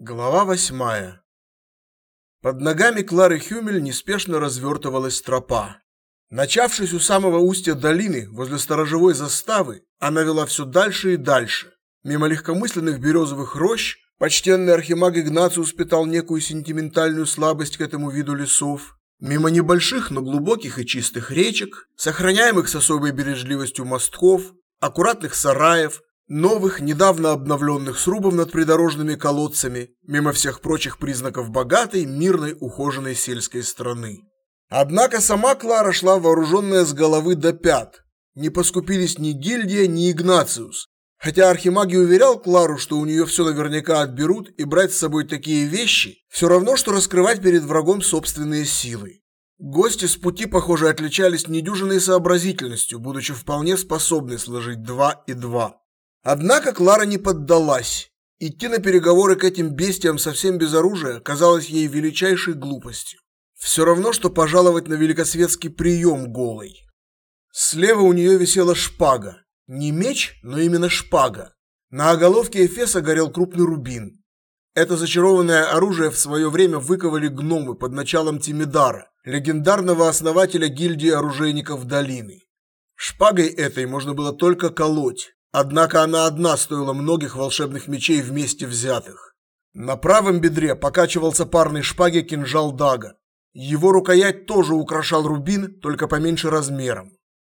Глава восьмая. Под ногами Клары Хюмель неспешно развертывалась тропа. Начавшись у самого устья долины, возле сторожевой заставы, она вела все дальше и дальше. Мимо легкомысленных березовых рощ, почтенный архимаг Игнациус питал некую сентиментальную слабость к этому виду лесов, мимо небольших, но глубоких и чистых речек, сохраняемых с особой бережливостью мостков, аккуратных сараев, новых, недавно обновленных срубов над придорожными колодцами, мимо всех прочих признаков богатой, мирной, ухоженной сельской страны. Однако сама Клара шла вооруженная с головы до пят. Не поскупились ни гильдия, ни Игнациус. Хотя Архимаг уверял Клару, что у нее все наверняка отберут, и брать с собой такие вещи – все равно, что раскрывать перед врагом собственные силы. Гости с пути, похоже, отличались недюжинной сообразительностью, будучи вполне способны сложить два и два. Однако Клара не поддалась. Идти на переговоры к этим бестиям совсем без оружия казалось ей величайшей глупостью. Все равно, что пожаловать на великосветский прием голой. Слева у нее висела шпага. Не меч, но именно шпага. На оголовке Эфеса горел крупный рубин. Это зачарованное оружие в свое время выковали гномы под началом Тимидара, легендарного основателя гильдии оружейников долины. Шпагой этой можно было только колоть, Однако она одна стоила многих волшебных мечей вместе взятых. На правом бедре покачивался парной шпаги кинжал Дага. Его рукоять тоже украшал рубин, только поменьше размером.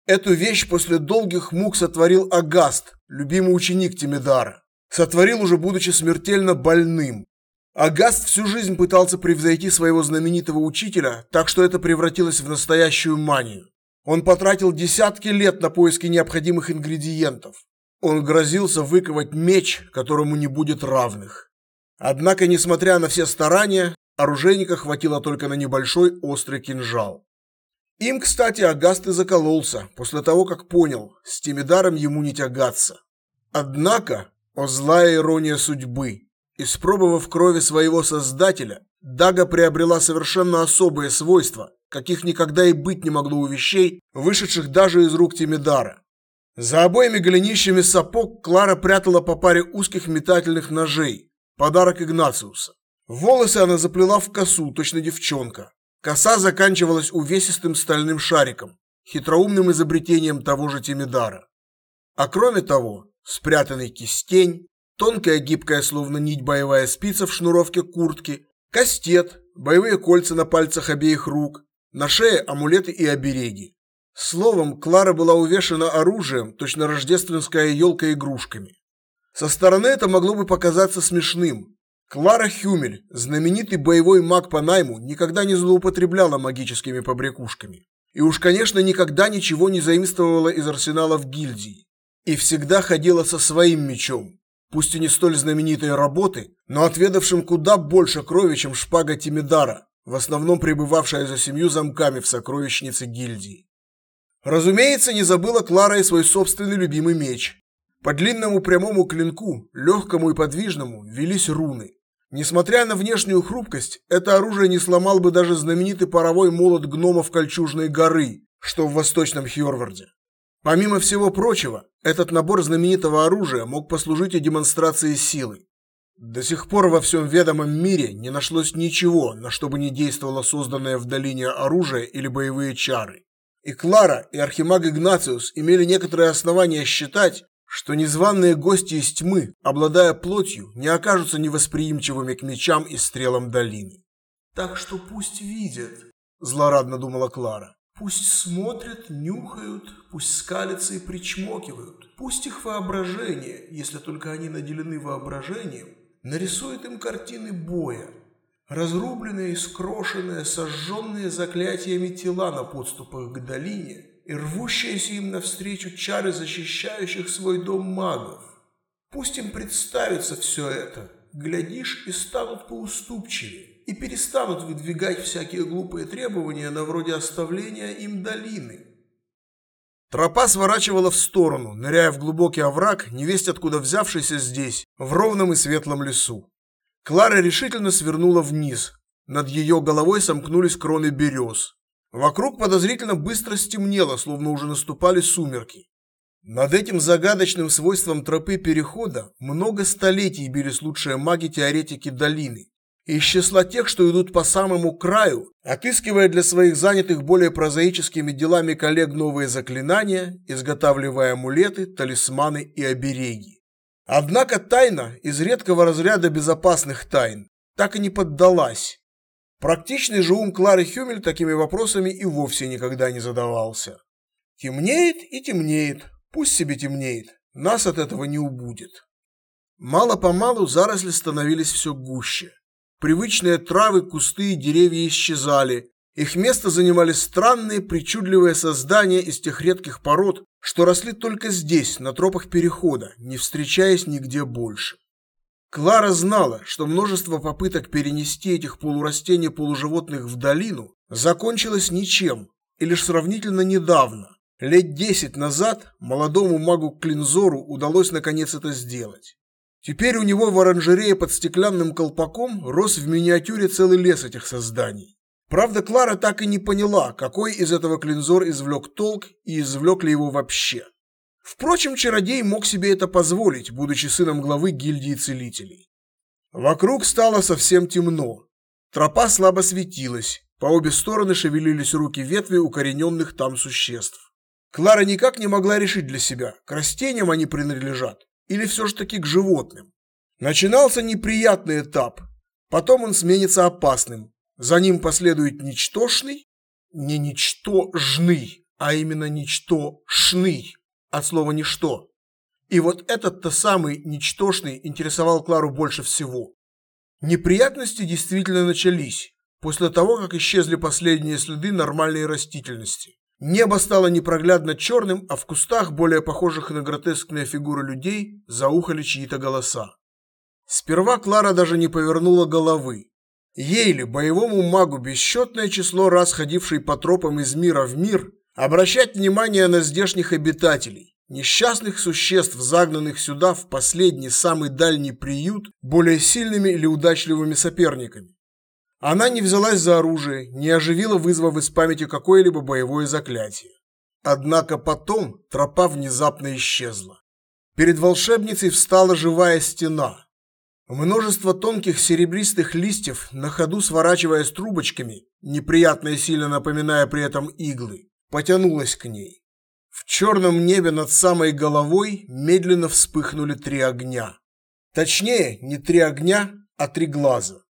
Эту вещь после долгих мук сотворил Агаст, любимый ученик Тимидара. Сотворил уже будучи смертельно больным. Агаст всю жизнь пытался превзойти своего знаменитого учителя, так что это превратилось в настоящую манию. Он потратил десятки лет на поиски необходимых ингредиентов. Он грозился выковать меч, которому не будет равных. Однако, несмотря на все старания, оружейника хватило только на небольшой острый кинжал. Им, кстати, Агаст и закололся, после того, как понял, с Тимидаром ему не тягаться. Однако, о злая ирония судьбы, испробовав крови своего создателя, Дага приобрела совершенно особые свойства, каких никогда и быть не могло у вещей, вышедших даже из рук Тимидара. За обоими голенищами сапог Клара прятала по паре узких метательных ножей, подарок Игнациуса. Волосы она заплела в косу, точно девчонка. Коса заканчивалась увесистым стальным шариком, хитроумным изобретением того же Тимидара. А кроме того, спрятанный кистень, тонкая гибкая словно нить боевая спица в шнуровке куртки, кастет, боевые кольца на пальцах обеих рук, на шее амулеты и обереги. Словом, Клара была увешана оружием, точно рождественская елка игрушками. Со стороны это могло бы показаться смешным. Клара Хюмель, знаменитый боевой маг по найму, никогда не злоупотребляла магическими побрякушками. И уж, конечно, никогда ничего не заимствовала из арсеналов гильдии. И всегда ходила со своим мечом, пусть и не столь знаменитой работы, но отведавшим куда больше крови, чем шпага Тимидара, в основном пребывавшая за семью замками в сокровищнице гильдии. Разумеется, не забыла Клара и свой собственный любимый меч. По длинному прямому клинку, легкому и подвижному, велись руны. Несмотря на внешнюю хрупкость, это оружие не сломал бы даже знаменитый паровой молот гномов Кольчужной горы, что в Восточном Хьорварде. Помимо всего прочего, этот набор знаменитого оружия мог послужить и демонстрацией силы. До сих пор во всем ведомом мире не нашлось ничего, на что бы не действовало созданное в долине оружие или боевые чары. И Клара, и архимаг Игнациус имели некоторые основания считать, что незваные гости из тьмы, обладая плотью, не окажутся невосприимчивыми к мечам и стрелам долины. Так что пусть видят, злорадно думала Клара. Пусть смотрят, нюхают, пусть скалятся и причмокивают. Пусть их воображение, если только они наделены воображением, нарисует им картины боя, разрубленные, скрошенные, сожженные заклятиями тела на подступах к долине и рвущиеся им навстречу чары защищающих свой дом магов. Пусть им представится все это, глядишь, и станут поуступчивее, и перестанут выдвигать всякие глупые требования на вроде оставления им долины. Тропа сворачивала в сторону, ныряя в глубокий овраг, невесть откуда взявшийся здесь, в ровном и светлом лесу. Клара решительно свернула вниз. Над ее головой сомкнулись кроны берез. Вокруг подозрительно быстро стемнело, словно уже наступали сумерки. Над этим загадочным свойством тропы перехода много столетий бились лучшие маги-теоретики долины. Из числа тех, что идут по самому краю, отыскивая для своих занятых более прозаическими делами коллег новые заклинания, изготавливая амулеты, талисманы и обереги. Однако тайна из редкого разряда безопасных тайн так и не поддалась. Практичный же ум Клары Хюмель такими вопросами и вовсе никогда не задавался. Темнеет и темнеет, пусть себе темнеет, нас от этого не убудет. Мало-помалу заросли становились все гуще. Привычные травы, кусты и деревья исчезали. Их место занимали странные, причудливые создания из тех редких пород, что росли только здесь, на тропах перехода, не встречаясь нигде больше. Клара знала, что множество попыток перенести этих полурастений-полуживотных в долину закончилось ничем, и лишь сравнительно недавно, лет десять назад, молодому магу Клинзору удалось наконец это сделать. Теперь у него в оранжерее под стеклянным колпаком рос в миниатюре целый лес этих созданий. Правда, Клара так и не поняла, какой из этого Клинзор извлек толк и извлек ли его вообще. Впрочем, чародей мог себе это позволить, будучи сыном главы гильдии целителей. Вокруг стало совсем темно. Тропа слабо светилась, по обе стороны шевелились руки ветви укорененных там существ. Клара никак не могла решить для себя, к растениям они принадлежат или все же таки к животным. Начинался неприятный этап, потом он сменится опасным. За ним последует ничтожный, не ничтожный, а именно ничтожный, от слова ничто. И вот этот-то самый ничтожный интересовал Клару больше всего. Неприятности действительно начались после того, как исчезли последние следы нормальной растительности. Небо стало непроглядно черным, а в кустах, более похожих на гротескные фигуры людей, заухали чьи-то голоса. Сперва Клара даже не повернула головы. Ей ли, боевому магу, бесчетное число раз ходивший по тропам из мира в мир, обращать внимание на здешних обитателей, несчастных существ, загнанных сюда в последний, самый дальний приют, более сильными или удачливыми соперниками. Она не взялась за оружие, не оживила, вызвав из памяти какое-либо боевое заклятие. Однако потом тропа внезапно исчезла. Перед волшебницей встала живая стена. Множество тонких серебристых листьев, на ходу сворачиваясь трубочками, неприятно и сильно напоминая при этом иглы, потянулось к ней. В черном небе над самой головой медленно вспыхнули три огня. Точнее, не три огня, а три глаза.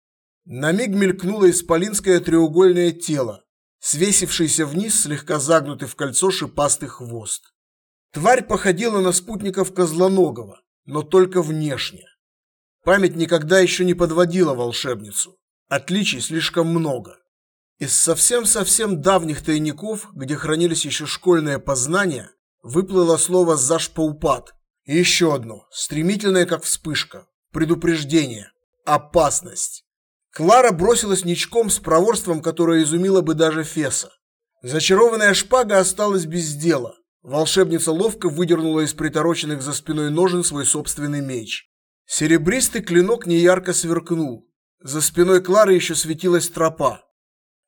На миг мелькнуло исполинское треугольное тело, свесившийся вниз, слегка загнутый в кольцо шипастый хвост. Тварь походила на спутников Козлоногого, но только внешне. Память никогда еще не подводила волшебницу. Отличий слишком много. Из совсем-совсем давних тайников, где хранились еще школьные познания, выплыло слово «зашпаупад». И еще одно, стремительное как вспышка, предупреждение, опасность. Клара бросилась ничком с проворством, которое изумило бы даже Феса. Зачарованная шпага осталась без дела. Волшебница ловко выдернула из притороченных за спиной ножен свой собственный меч. Серебристый клинок неярко сверкнул. За спиной Клары еще светилась тропа.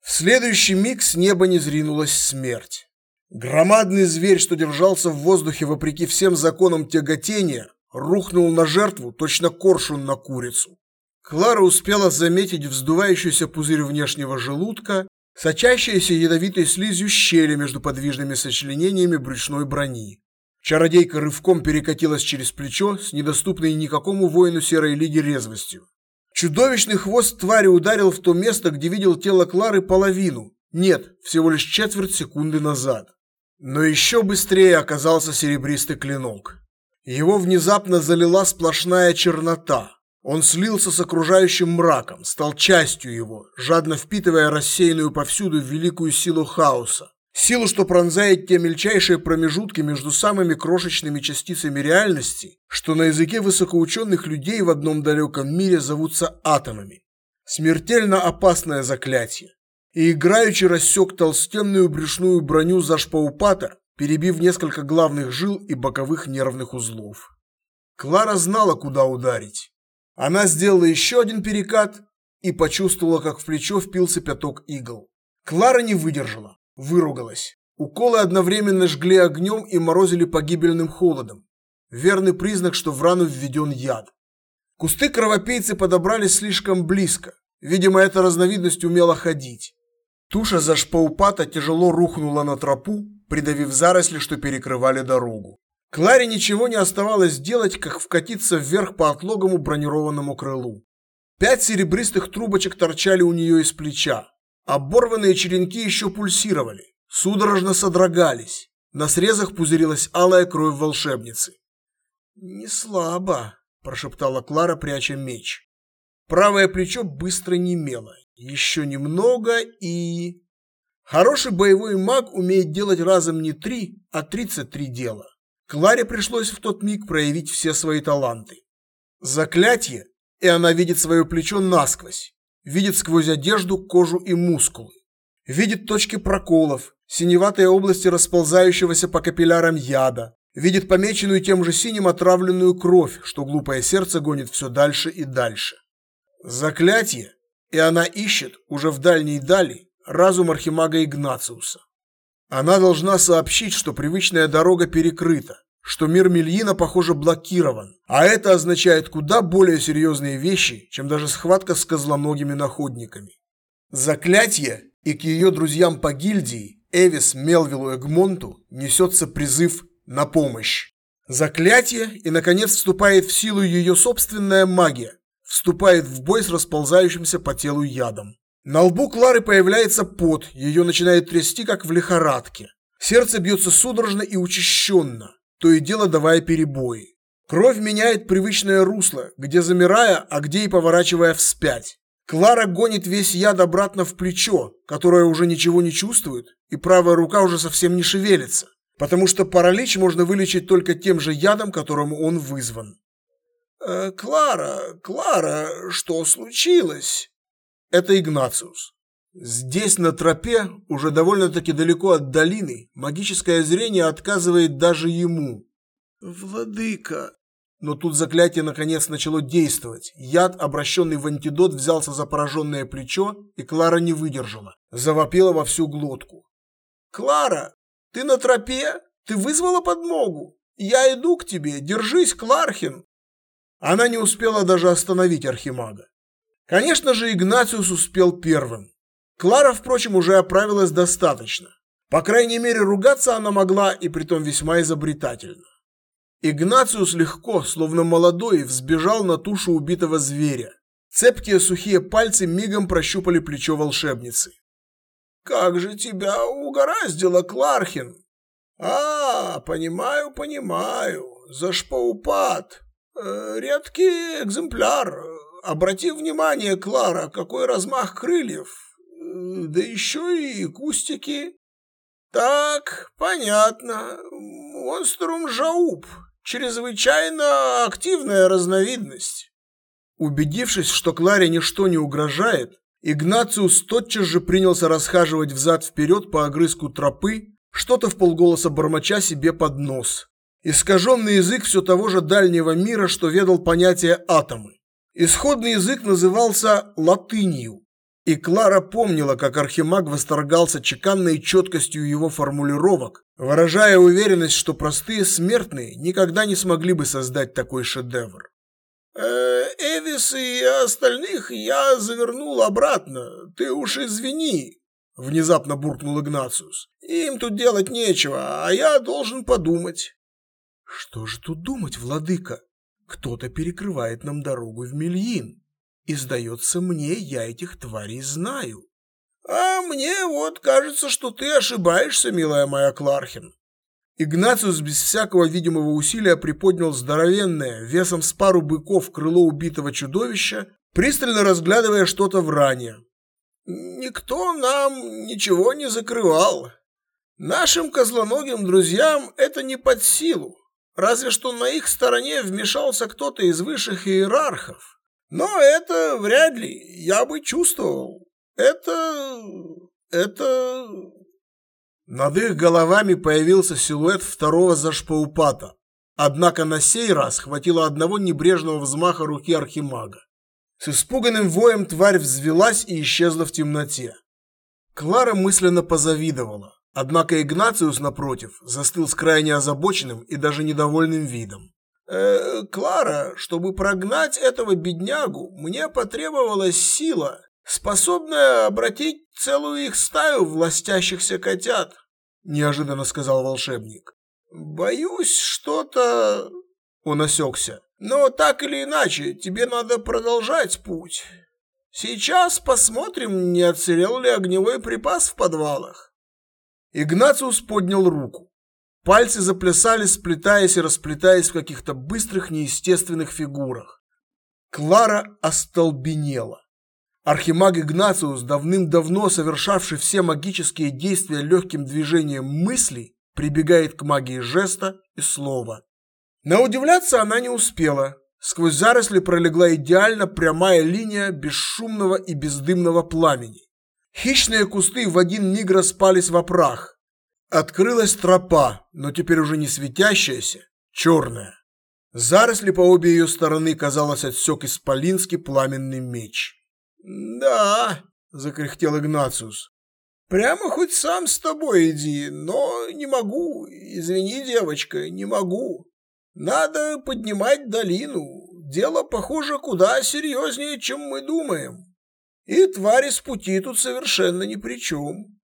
В следующий миг с неба не зринулась смерть. Громадный зверь, что держался в воздухе вопреки всем законам тяготения, рухнул на жертву, точно коршун на курицу. Клара успела заметить вздувающийся пузырь внешнего желудка, сочащиеся ядовитой слизью щели между подвижными сочленениями брюшной брони. Чародейка рывком перекатилась через плечо с недоступной никакому воину Серой Лиги резвостью. Чудовищный хвост твари ударил в то место, где видел тело Клары половину. Нет, всего лишь четверть секунды назад. Но еще быстрее оказался серебристый клинок. Его внезапно залила сплошная чернота. Он слился с окружающим мраком, стал частью его, жадно впитывая рассеянную повсюду великую силу хаоса. Силу, что пронзает те мельчайшие промежутки между самыми крошечными частицами реальности, что на языке высокоученых людей в одном далеком мире зовутся атомами. Смертельно опасное заклятие. И играючи рассек толстенную брюшную броню Зашпаупата, перебив несколько главных жил и боковых нервных узлов. Клара знала, куда ударить. Она сделала еще один перекат и почувствовала, как в плечо впился пяток игл. Клара не выдержала, выругалась. Уколы одновременно жгли огнем и морозили погибельным холодом. Верный признак, что в рану введен яд. Кусты кровопийцы подобрались слишком близко. Видимо, эта разновидность умела ходить. Туша зашпаупата тяжело рухнула на тропу, придавив заросли, что перекрывали дорогу. Кларе ничего не оставалось делать, как вкатиться вверх по отлогому бронированному крылу. Пять серебристых трубочек торчали у нее из плеча. Оборванные черенки еще пульсировали, судорожно содрогались. На срезах пузырилась алая кровь волшебницы. «Не слабо», – прошептала Клара, пряча меч. Правое плечо быстро немело. Еще немного и... Хороший боевой маг умеет делать разом не три, а тридцать три дела. Кларе пришлось в тот миг проявить все свои таланты. Заклятие, и она видит свое плечо насквозь, видит сквозь одежду, кожу и мускулы. Видит точки проколов, синеватые области расползающегося по капиллярам яда, видит помеченную тем же синим отравленную кровь, что глупое сердце гонит все дальше и дальше. Заклятие, и она ищет уже в дальней дали разум архимага Игнациуса. Она должна сообщить, что привычная дорога перекрыта, что мир Мельина, похоже, блокирован, а это означает куда более серьезные вещи, чем даже схватка с козлоногими находниками. Заклятие, и к ее друзьям по гильдии, Эвис, Мелвилу Эгмонту, несется призыв на помощь. Заклятие, и, наконец, вступает в силу ее собственная магия, вступает в бой с расползающимся по телу ядом. На лбу Клары появляется пот, ее начинает трясти, как в лихорадке. Сердце бьется судорожно и учащенно, то и дело давая перебои. Кровь меняет привычное русло, где замирая, а где и поворачивая вспять. Клара гонит весь яд обратно в плечо, которое уже ничего не чувствует, и правая рука уже совсем не шевелится, потому что паралич можно вылечить только тем же ядом, которым он вызван. «Э, «Клара, Клара, что случилось?» Это Игнациус. Здесь, на тропе, уже довольно-таки далеко от долины, магическое зрение отказывает даже ему. «Владыка!» Но тут заклятие наконец начало действовать. Яд, обращенный в антидот, взялся за пораженное плечо, и Клара не выдержала. Завопила во всю глотку. «Клара, ты на тропе? Ты вызвала подмогу? Я иду к тебе, держись, Клархин!» Она не успела даже остановить Архимага. Конечно же, Игнациус успел первым. Клара, впрочем, уже оправилась достаточно. По крайней мере, ругаться она могла, и притом весьма изобретательно. Игнациус легко, словно молодой, взбежал на тушу убитого зверя. Цепкие сухие пальцы мигом прощупали плечо волшебницы. «Как же тебя угораздило, Клархин!» «А, понимаю, понимаю. Зашпаупад. Э, редкий экземпляр. Обрати внимание, Клара, какой размах крыльев. Да еще и кустики. Так, понятно. Монструм жауб. Чрезвычайно активная разновидность. Убедившись, что Кларе ничто не угрожает, Игнациус тотчас же принялся расхаживать взад-вперед по огрызку тропы, что-то в полголоса бормоча себе под нос. Искаженный язык все того же дальнего мира, что ведал понятие атомы. Исходный язык назывался латынью, и Клара помнила, как Архимаг восторгался чеканной четкостью его формулировок, выражая уверенность, что простые смертные никогда не смогли бы создать такой шедевр. «Э, «Эвис и остальных я завернул обратно, ты уж извини», — внезапно буркнул Игнациус. «Им тут делать нечего, а я должен подумать». «Что же тут думать, владыка?» Кто-то перекрывает нам дорогу в Мельин. И, сдается мне, я этих тварей знаю. А мне вот кажется, что ты ошибаешься, милая моя Клархин. Игнациус без всякого видимого усилия приподнял здоровенное, весом с пару быков крыло убитого чудовища, пристально разглядывая что-то в ране. Никто нам ничего не закрывал. Нашим козлоногим друзьям это не под силу. Разве что на их стороне вмешался кто-то из высших иерархов. Но это вряд ли, я бы чувствовал. Это... это... Над их головами появился силуэт второго зашпаупата. Однако на сей раз хватило одного небрежного взмаха руки архимага. С испуганным воем тварь взвелась и исчезла в темноте. Клара мысленно позавидовала. Однако Игнациус, напротив, застыл с крайне озабоченным и даже недовольным видом. «Э, «Клара, чтобы прогнать этого беднягу, мне потребовалась сила, способная обратить целую их стаю властящихся котят», неожиданно сказал волшебник. «Боюсь, что-то...» Он осекся. «Но так или иначе, тебе надо продолжать путь. Сейчас посмотрим, не отсырел ли огневой припас в подвалах». Игнациус поднял руку. Пальцы заплясали, сплетаясь и расплетаясь в каких-то быстрых неестественных фигурах. Клара остолбенела. Архимаг Игнациус, давным-давно совершавший все магические действия легким движением мысли, прибегает к магии жеста и слова. На удивляться она не успела. Сквозь заросли пролегла идеально прямая линия бесшумного и бездымного пламени. Хищные кусты в один миг распались в прах. Открылась тропа, но теперь уже не светящаяся, черная. Заросли по обе ее стороны, казалось, отсек исполинский пламенный меч. «Да», — закряхтел Игнациус, — «прямо хоть сам с тобой иди, но не могу, извини, девочка, не могу. Надо поднимать долину, дело, похоже, куда серьезнее, чем мы думаем». И твари с пути тут совершенно ни при чем.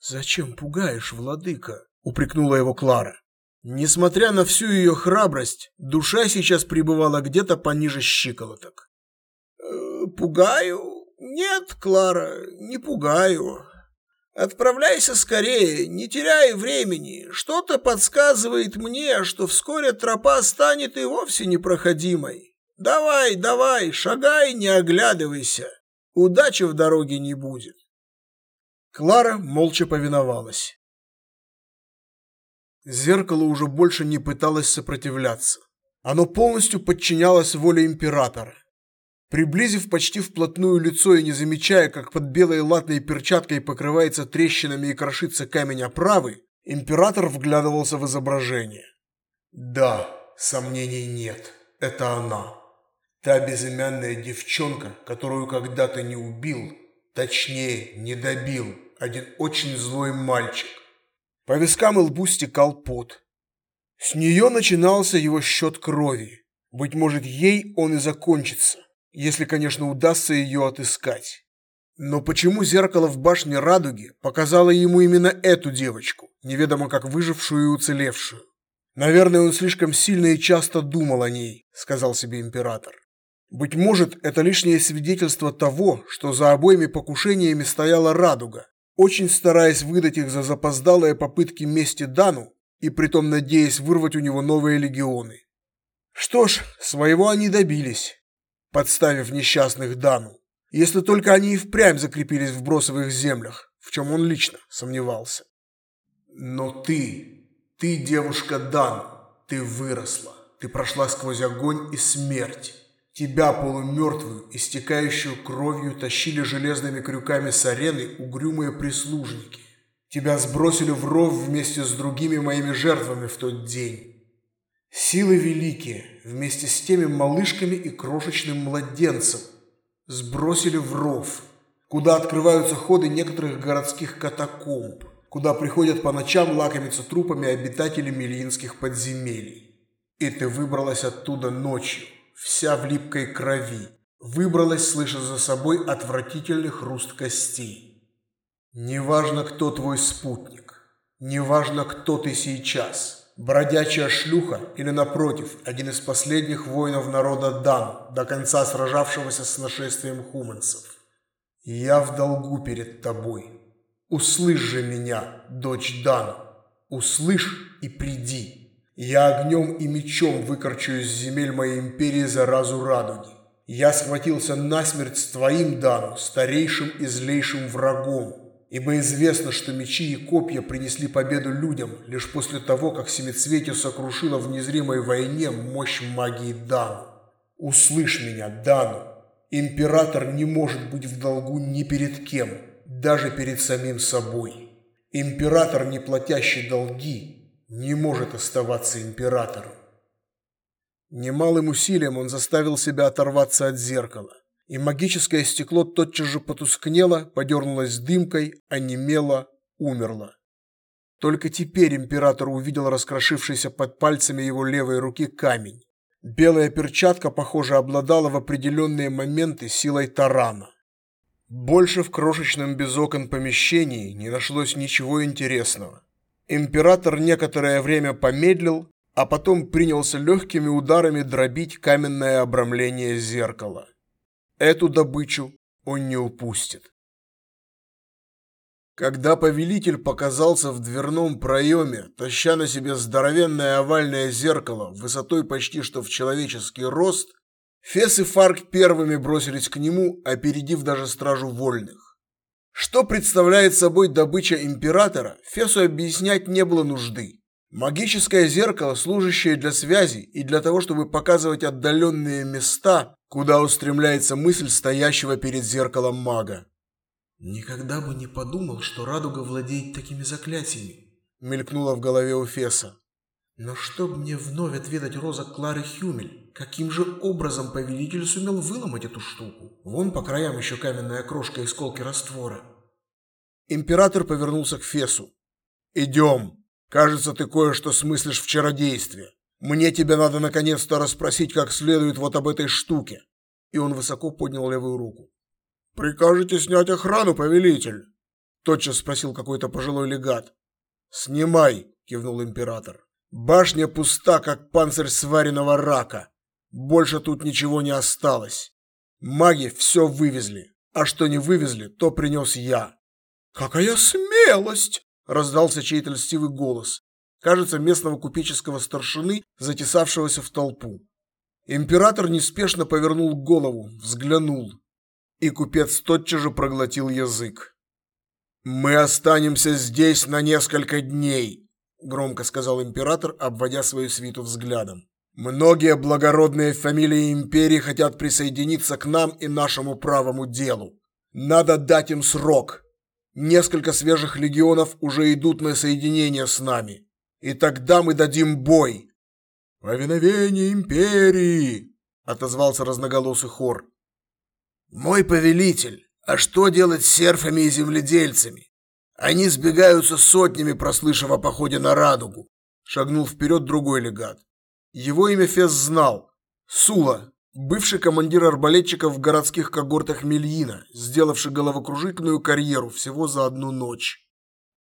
Зачем пугаешь, владыка? упрекнула его Клара. Несмотря на всю ее храбрость, душа сейчас пребывала где-то пониже щиколоток. «Э, «Пугаю? Нет, Клара, не пугаю. Отправляйся скорее, не теряй времени. Что-то подсказывает мне, что вскоре тропа станет и вовсе непроходимой. Давай, давай, шагай, не оглядывайся. Удачи в дороге не будет. Клара молча повиновалась. Зеркало уже больше не пыталось сопротивляться. Оно полностью подчинялось воле императора. Приблизив почти вплотную лицо и не замечая, как под белой латной перчаткой покрывается трещинами и крошится камень оправы, император вглядывался в изображение. Да, сомнений нет, это она. Та безымянная девчонка, которую когда-то не убил, точнее, не добил, один очень злой мальчик. По вискам и лбу стекал пот. С нее начинался его счет крови. Быть может, ей он и закончится, если, конечно, удастся ее отыскать. Но почему зеркало в башне Радуги показало ему именно эту девочку, неведомо как выжившую и уцелевшую? Наверное, он слишком сильно и часто думал о ней, сказал себе император. Быть может, это лишнее свидетельство того, что за обоими покушениями стояла Радуга, очень стараясь выдать их за запоздалые попытки мести Дану и притом надеясь вырвать у него новые легионы. Что ж, своего они добились, подставив несчастных Дану, если только они и впрямь закрепились в бросовых землях, в чем он лично сомневался. Но ты, ты девушка Дан, ты выросла, ты прошла сквозь огонь и смерть. Тебя, полумертвую, истекающую кровью, тащили железными крюками с арены угрюмые прислужники. Тебя сбросили в ров вместе с другими моими жертвами в тот день. Силы великие, вместе с теми малышками и крошечным младенцем, сбросили в ров, куда открываются ходы некоторых городских катакомб, куда приходят по ночам лакомиться трупами обитатели милинских подземелий. И ты выбралась оттуда ночью вся в липкой крови, выбралась, слыша за собой отвратительный хруст костей. Неважно, кто твой спутник, неважно, кто ты сейчас, бродячая шлюха или, напротив, один из последних воинов народа Дан, до конца сражавшегося с нашествием хуманцев. Я в долгу перед тобой. Услышь же меня, дочь Дан, услышь и приди. Я огнем и мечом выкорчу из земель моей империи заразу радуги. Я схватился насмерть с твоим Дану, старейшим и злейшим врагом, ибо известно, что мечи и копья принесли победу людям лишь после того, как Семицветие сокрушило в незримой войне мощь магии Дану. Услышь меня, Дану. Император не может быть в долгу ни перед кем, даже перед самим собой. Император, не платящий долги, не может оставаться императором. Немалым усилием он заставил себя оторваться от зеркала, и магическое стекло тотчас же потускнело, подернулось дымкой, онемело, умерло. Только теперь император увидел раскрошившийся под пальцами его левой руки камень. Белая перчатка, похоже, обладала в определенные моменты силой тарана. Больше в крошечном без окон помещении не нашлось ничего интересного. Император некоторое время помедлил, а потом принялся легкими ударами дробить каменное обрамление зеркала. Эту добычу он не упустит. Когда повелитель показался в дверном проеме, таща на себе здоровенное овальное зеркало высотой почти что в человеческий рост, Фес и Фарк первыми бросились к нему, опередив даже стражу вольных. Что представляет собой добыча императора, Фесу объяснять не было нужды. Магическое зеркало, служащее для связи и для того, чтобы показывать отдаленные места, куда устремляется мысль стоящего перед зеркалом мага. Никогда бы не подумал, что радуга владеет такими заклятиями, мелькнуло в голове у Феса. Но чтоб мне вновь отведать розок Клары Хюмель, каким же образом повелитель сумел выломать эту штуку? Вон по краям еще каменная крошка и сколки раствора. Император повернулся к Фесу. «Идем. Кажется, ты кое-что смыслишь в чародействе. Мне тебя надо наконец-то расспросить как следует вот об этой штуке». И он высоко поднял левую руку. «Прикажете снять охрану, повелитель?» Тотчас спросил какой-то пожилой легат. «Снимай», – кивнул император. «Башня пуста, как панцирь сваренного рака. Больше тут ничего не осталось. Маги все вывезли, а что не вывезли, то принес я». «Какая смелость!» – раздался чей-то льстивый голос. Кажется, местного купеческого старшины, затесавшегося в толпу. Император неспешно повернул голову, взглянул и купец тотчас же проглотил язык. «Мы останемся здесь на несколько дней», – громко сказал император, обводя свою свиту взглядом. «Многие благородные фамилии империи хотят присоединиться к нам и нашему правому делу. Надо дать им срок. Несколько свежих легионов уже идут на соединение с нами. И тогда мы дадим бой». «Повиновение империи!» – отозвался разноголосый хор. Мой повелитель, а что делать с серфами и земледельцами? Они сбегаются сотнями, прослышав о походе на радугу. Шагнул вперед другой легат. Его имя Фес знал. Сула, бывший командир арбалетчиков в городских когортах Мельина, сделавший головокружительную карьеру всего за одну ночь.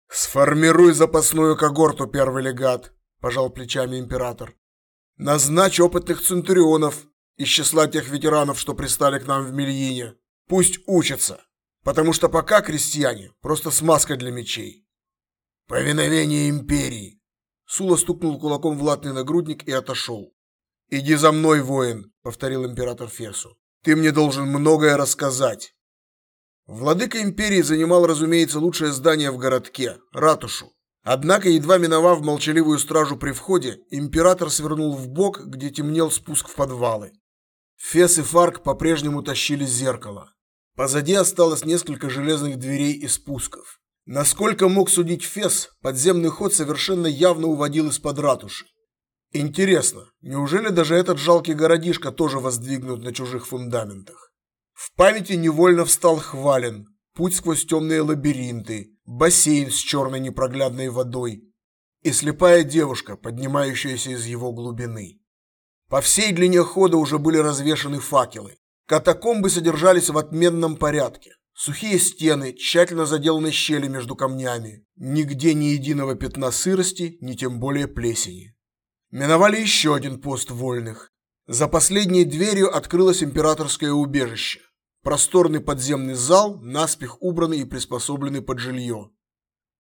«Сформируй запасную когорту, первый легат», – пожал плечами император. «Назначь опытных центурионов, из числа тех ветеранов, что пристали к нам в Мельине. Пусть учатся, потому что пока крестьяне просто смазка для мечей. Повиновение империи. Сула стукнул кулаком в латный нагрудник и отошел. «Иди за мной, воин», — повторил император Фесу. «Ты мне должен многое рассказать». Владыка империи занимал, разумеется, лучшее здание в городке – ратушу. Однако, едва миновав молчаливую стражу при входе, император свернул в бок, где темнел спуск в подвалы. Фес и Фарк по-прежнему тащили зеркало. Позади осталось несколько железных дверей и спусков. Насколько мог судить Фес, подземный ход совершенно явно уводил из-под ратуши. Интересно, неужели даже этот жалкий городишко тоже воздвигнут на чужих фундаментах? В памяти невольно встал Хвален, путь сквозь темные лабиринты, бассейн с черной непроглядной водой и слепая девушка, поднимающаяся из его глубины. По всей длине хода уже были развешаны факелы. Катакомбы содержались в отменном порядке. Сухие стены, тщательно заделанные щели между камнями. Нигде ни единого пятна сырости, ни тем более плесени. Миновали еще один пост вольных. За последней дверью открылось императорское убежище. Просторный подземный зал, наспех убранный и приспособленный под жилье.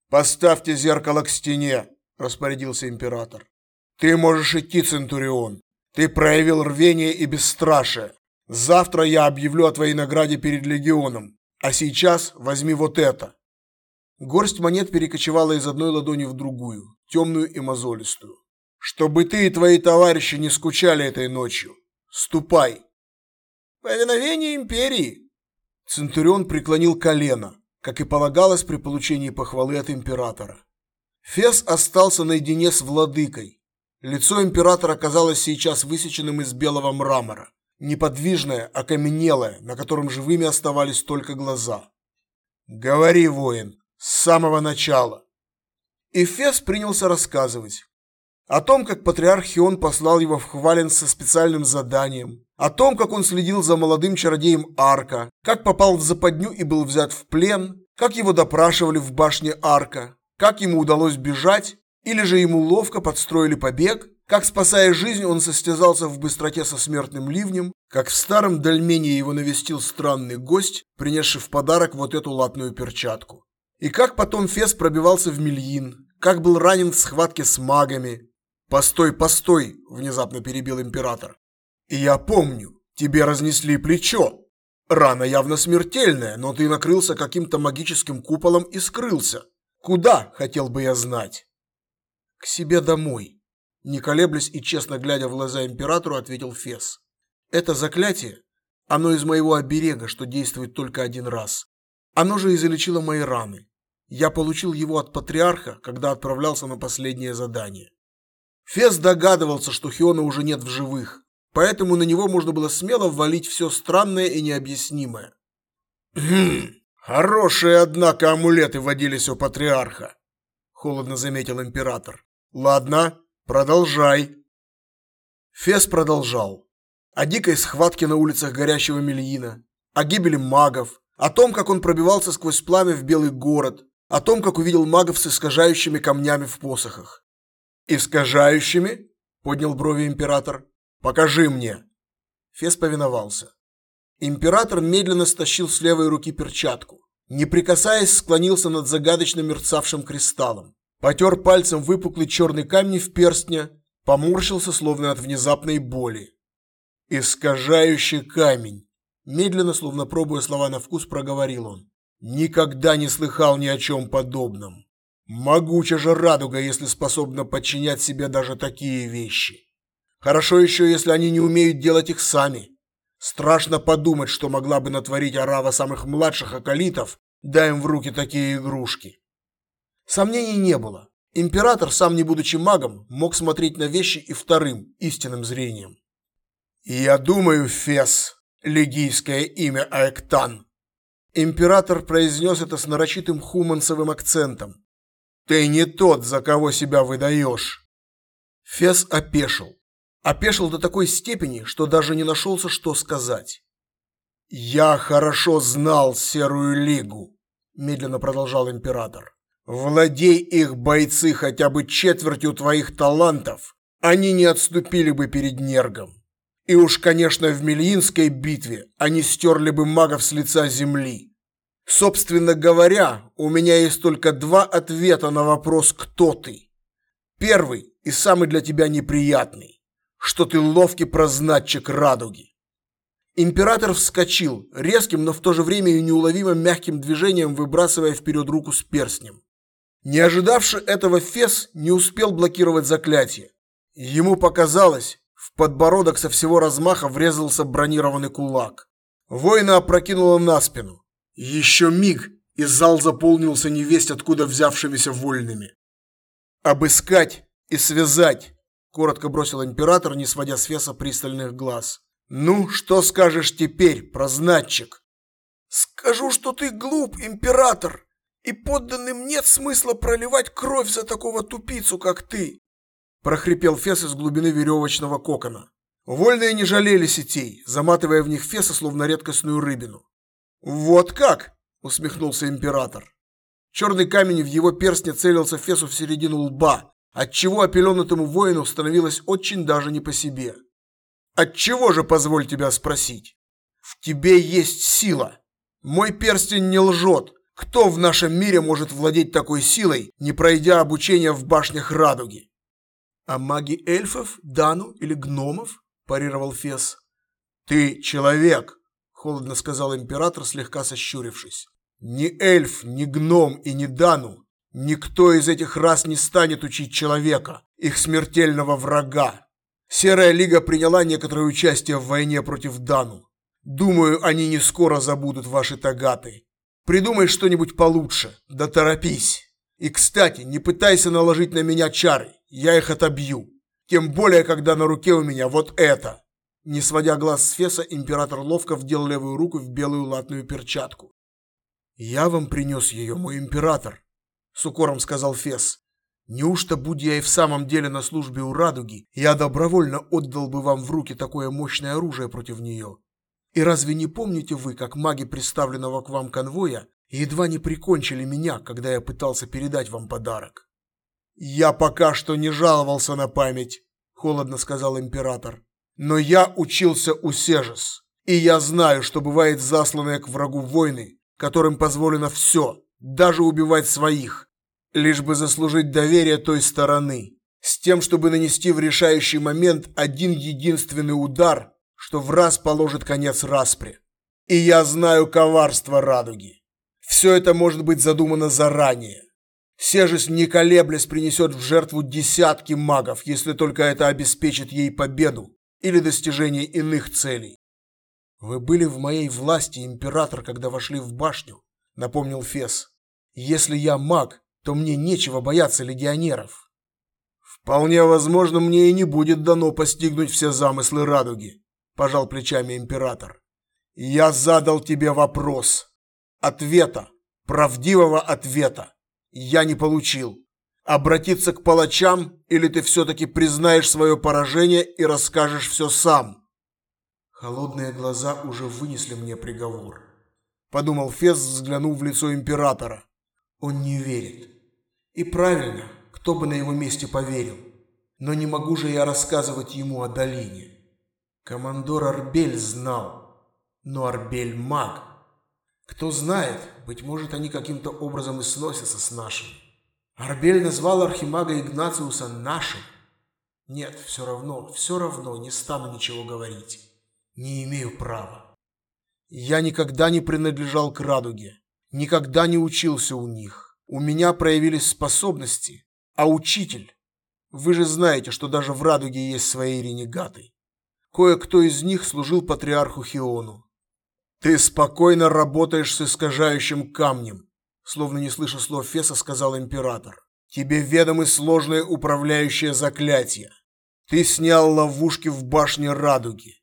«Поставьте зеркало к стене», – распорядился император. «Ты можешь идти, Центурион. Ты проявил рвение и бесстрашие. Завтра я объявлю о твоей награде перед легионом. А сейчас возьми вот это. Горсть монет перекочевала из одной ладони в другую, темную и мозолистую. Чтобы ты и твои товарищи не скучали этой ночью. Ступай. Повиновение империи. Центурион преклонил колено, как и полагалось при получении похвалы от императора. Фес остался наедине с владыкой, Лицо императора казалось сейчас высеченным из белого мрамора, неподвижное, окаменелое, на котором живыми оставались только глаза. «Говори, воин, с самого начала!» И Фес принялся рассказывать. О том, как патриарх Хион послал его в Хвален со специальным заданием. О том, как он следил за молодым чародеем Арка. Как попал в западню и был взят в плен. Как его допрашивали в башне Арка. Как ему удалось бежать. Или же ему ловко подстроили побег. Как, спасая жизнь, он состязался в быстроте со смертным ливнем. Как в старом дольмене его навестил странный гость, принесший в подарок вот эту латную перчатку. И как потом Фес пробивался в Мельин, как был ранен в схватке с магами, «Постой, постой!» – внезапно перебил император. «И я помню, тебе разнесли плечо. Рана явно смертельная, но ты накрылся каким-то магическим куполом и скрылся. Куда, хотел бы я знать?» «К себе домой», – не колеблясь и честно глядя в глаза императору, ответил Фес. «Это заклятие, оно из моего оберега, что действует только один раз. Оно же излечило мои раны. Я получил его от патриарха, когда отправлялся на последнее задание. Фес догадывался, что Хиона уже нет в живых, поэтому на него можно было смело ввалить все странное и необъяснимое. «Хм, хорошие, однако, амулеты водились у патриарха», – холодно заметил император. «Ладно, продолжай». Фес продолжал. О дикой схватке на улицах горящего Мельина, о гибели магов, о том, как он пробивался сквозь пламя в Белый город, о том, как увидел магов с искажающими камнями в посохах. «Искажающими?» – поднял брови император. «Покажи мне!» Фес повиновался. Император медленно стащил с левой руки перчатку. Не прикасаясь, склонился над загадочно мерцавшим кристаллом. Потер пальцем выпуклый черный камень в перстне, поморщился, словно от внезапной боли. «Искажающий камень!» Медленно, словно пробуя слова на вкус, проговорил он. «Никогда не слыхал ни о чем подобном. Могуча же радуга, если способна подчинять себе даже такие вещи. Хорошо еще, если они не умеют делать их сами. Страшно подумать, что могла бы натворить арава самых младших околитов, дай им в руки такие игрушки. Сомнений не было. Император, сам не будучи магом, мог смотреть на вещи и вторым, истинным зрением. «Я думаю, Фес, легийское имя Аэктан». Император произнес это с нарочитым хумансовым акцентом. Ты не тот, за кого себя выдаешь. Фес опешил. Опешил до такой степени, что даже не нашелся, что сказать. «Я хорошо знал Серую Лигу», – медленно продолжал император. «Владей их бойцы хотя бы четвертью твоих талантов, они не отступили бы перед Нергом. И уж, конечно, в Мельинской битве они стерли бы магов с лица земли. Собственно говоря, у меня есть только два ответа на вопрос «Кто ты?». Первый и самый для тебя неприятный, что ты ловкий прознатчик радуги. Император вскочил, резким, но в то же время и неуловимо мягким движением выбрасывая вперед руку с перстнем. Не ожидавший этого Фес не успел блокировать заклятие. Ему показалось, в подбородок со всего размаха врезался бронированный кулак. Воина опрокинуло на спину. Еще миг, и зал заполнился невесть откуда взявшимися вольными. «Обыскать и связать!» – коротко бросил император, не сводя с Феса пристальных глаз. «Ну, что скажешь теперь, прознатчик?» «Скажу, что ты глуп, император, и подданным нет смысла проливать кровь за такого тупицу, как ты!» – прохрипел Фес из глубины веревочного кокона. Вольные не жалели сетей, заматывая в них Феса, словно редкостную рыбину. «Вот как!» – усмехнулся император. Черный камень в его перстне целился Фесу в середину лба, отчего опеленутому воину становилось очень даже не по себе. «Отчего же, позволь тебя спросить? В тебе есть сила. Мой перстень не лжет. Кто в нашем мире может владеть такой силой, не пройдя обучение в башнях Радуги?» «А маги эльфов, Дану или гномов?» – парировал Фес. «Ты человек, холодно сказал император, слегка сощурившись. Ни эльф, ни гном и ни дану. Никто из этих рас не станет учить человека, их смертельного врага. Серая лига приняла некоторое участие в войне против Дану. Думаю, они не скоро забудут ваши тагаты. Придумай что-нибудь получше, да торопись. И, кстати, не пытайся наложить на меня чары, я их отобью. Тем более, когда на руке у меня вот это. Не сводя глаз с Феса, император ловко вдел левую руку в белую латную перчатку. «Я вам принес ее, мой император», — с укором сказал Фес. Неужто, будь я и в самом деле на службе у Радуги, я добровольно отдал бы вам в руки такое мощное оружие против нее? И разве не помните вы, как маги представленного к вам конвоя едва не прикончили меня, когда я пытался передать вам подарок? Я пока что не жаловался на память, холодно сказал император. Но я учился у Сежес, и я знаю, что бывает засланные к врагу войны, которым позволено все, даже убивать своих, лишь бы заслужить доверие той стороны, с тем, чтобы нанести в решающий момент один единственный удар, что в раз положит конец распре. И я знаю коварство радуги. Все это может быть задумано заранее. Сежес, не колеблясь, принесет в жертву десятки магов, если только это обеспечит ей победу или достижение иных целей. Вы были в моей власти, император, когда вошли в башню, напомнил Фес. Если я маг, то мне нечего бояться легионеров. Вполне возможно, мне и не будет дано постигнуть все замыслы радуги, пожал плечами император. Я задал тебе вопрос. Ответа, правдивого ответа, я не получил. Обратиться к палачам или ты все-таки признаешь свое поражение и расскажешь все сам? Холодные глаза уже вынесли мне приговор. Подумал Фес, взглянув в лицо императора. Он не верит. И правильно, кто бы на его месте поверил. Но не могу же я рассказывать ему о долине. Командор Арбель знал, но Арбель маг. Кто знает, быть может, они каким-то образом и сносятся с нашим. Арбель назвал архимага Игнациуса нашим. Нет, все равно, все равно не стану ничего говорить. Не имею права. Я никогда не принадлежал к радуге, никогда не учился у них. У меня проявились способности, а учитель... Вы же знаете, что даже в Радуге есть свои ренегаты. Кое-кто из них служил патриарху Хиону. Ты спокойно работаешь с искажающим камнем, словно не слыша слов Феса, сказал император. Тебе ведомы сложные управляющие заклятия. Ты снял ловушки в башне Радуги.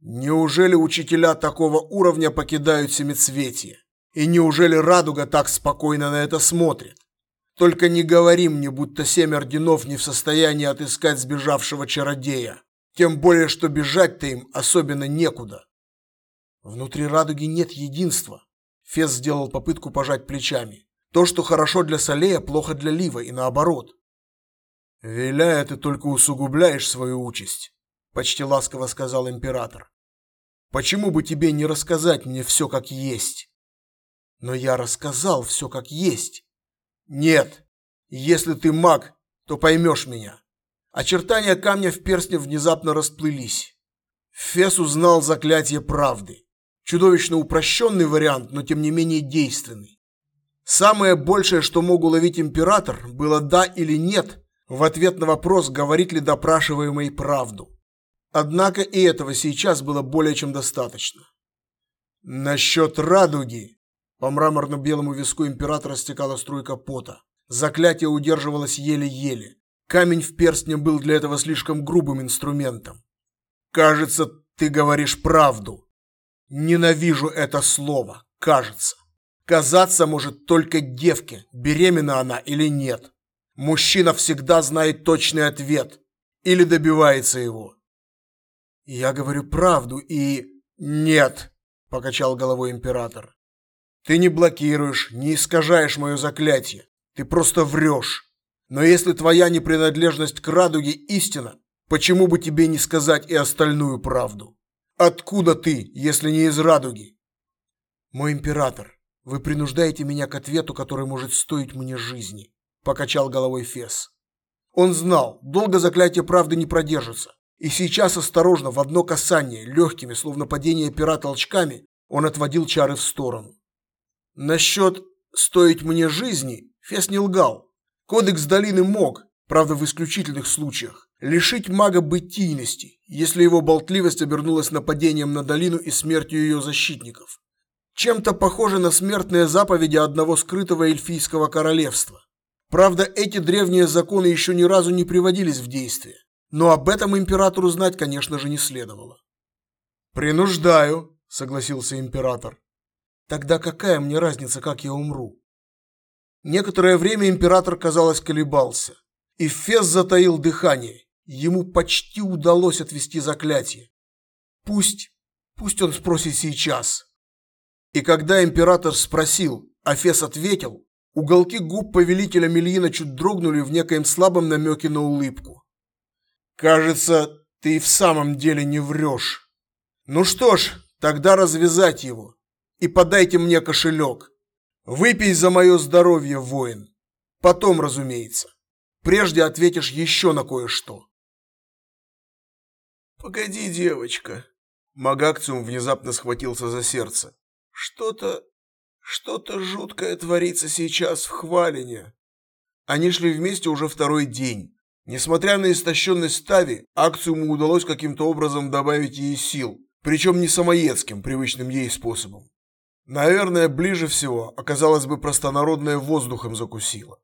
Неужели учителя такого уровня покидают семицветие? И неужели радуга так спокойно на это смотрит? Только не говори мне, будто семь орденов не в состоянии отыскать сбежавшего чародея. Тем более, что бежать-то им особенно некуда. Внутри радуги нет единства. Фес сделал попытку пожать плечами. То, что хорошо для Салея, плохо для Лива, и наоборот. «Виляя, ты только усугубляешь свою участь», — почти ласково сказал император. «Почему бы тебе не рассказать мне все как есть?» Но я рассказал все как есть. Нет, если ты маг, то поймешь меня. Очертания камня в перстне внезапно расплылись. Фес узнал заклятие правды. Чудовищно упрощенный вариант, но тем не менее действенный. Самое большее, что мог уловить император, было да или нет в ответ на вопрос, говорит ли допрашиваемый правду. Однако и этого сейчас было более чем достаточно. Насчет радуги по мраморно-белому виску императора стекала струйка пота. Заклятие удерживалось еле-еле. Камень в перстне был для этого слишком грубым инструментом. Кажется, ты говоришь правду. Ненавижу это слово. Кажется. Казаться может только девке, беременна она или нет. Мужчина всегда знает точный ответ или добивается его. Я говорю правду и нет, покачал головой император. Ты не блокируешь, не искажаешь мое заклятие. Ты просто врешь. Но если твоя непринадлежность к радуге истина, почему бы тебе не сказать и остальную правду? Откуда ты, если не из радуги? Мой император, вы принуждаете меня к ответу, который может стоить мне жизни, покачал головой Фес. Он знал, долго заклятие правды не продержится. И сейчас осторожно, в одно касание, легкими, словно падение пера толчками, он отводил чары в сторону. Насчет «стоить мне жизни» Фес не лгал. Кодекс долины мог, правда в исключительных случаях, лишить мага бытийности, если его болтливость обернулась нападением на долину и смертью ее защитников. Чем-то похоже на смертные заповеди одного скрытого эльфийского королевства. Правда, эти древние законы еще ни разу не приводились в действие, но об этом императору знать, конечно же, не следовало. «Принуждаю», — согласился император. Тогда какая мне разница, как я умру? Некоторое время император, казалось, колебался. И Фес затаил дыхание. Ему почти удалось отвести заклятие. Пусть, пусть он спросит сейчас. И когда император спросил, а Фес ответил, уголки губ повелителя Мельина чуть дрогнули в некоем слабом намеке на улыбку. Кажется, ты в самом деле не врешь. Ну что ж, тогда развязать его. И подайте мне кошелек. Выпей за мое здоровье, воин. Потом, разумеется. Прежде ответишь еще на кое-что. Погоди, девочка. Магакциум внезапно схватился за сердце. Что-то... что-то жуткое творится сейчас в Хвалине. Они шли вместе уже второй день. Несмотря на истощенность Тави, Акциуму удалось каким-то образом добавить ей сил, причем не самоедским, привычным ей способом. Наверное, ближе всего оказалось бы простонародное воздухом закусило.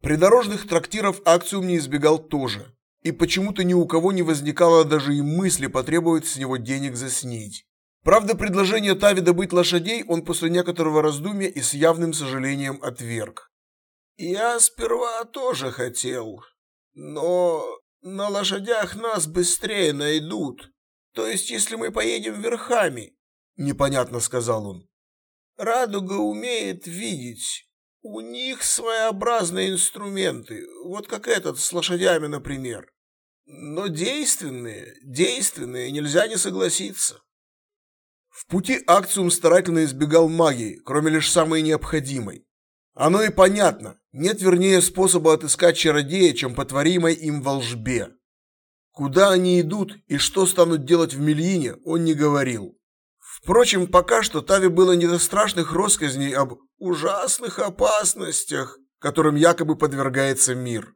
Придорожных трактиров Акциум не избегал тоже, и почему-то ни у кого не возникало даже и мысли потребовать с него денег за снедь. Правда, предложение Тави добыть лошадей он после некоторого раздумья и с явным сожалением отверг. «Я сперва тоже хотел», но на лошадях нас быстрее найдут. То есть, если мы поедем верхами, непонятно сказал он. Радуга умеет видеть. У них своеобразные инструменты, вот как этот с лошадями, например. Но действенные, действенные, нельзя не согласиться. В пути Акциум старательно избегал магии, кроме лишь самой необходимой. Оно и понятно. Нет вернее способа отыскать чародея, чем потворимой им волжбе. Куда они идут и что станут делать в Мельине, он не говорил. Впрочем, пока что Тави было не до страшных россказней об ужасных опасностях, которым якобы подвергается мир.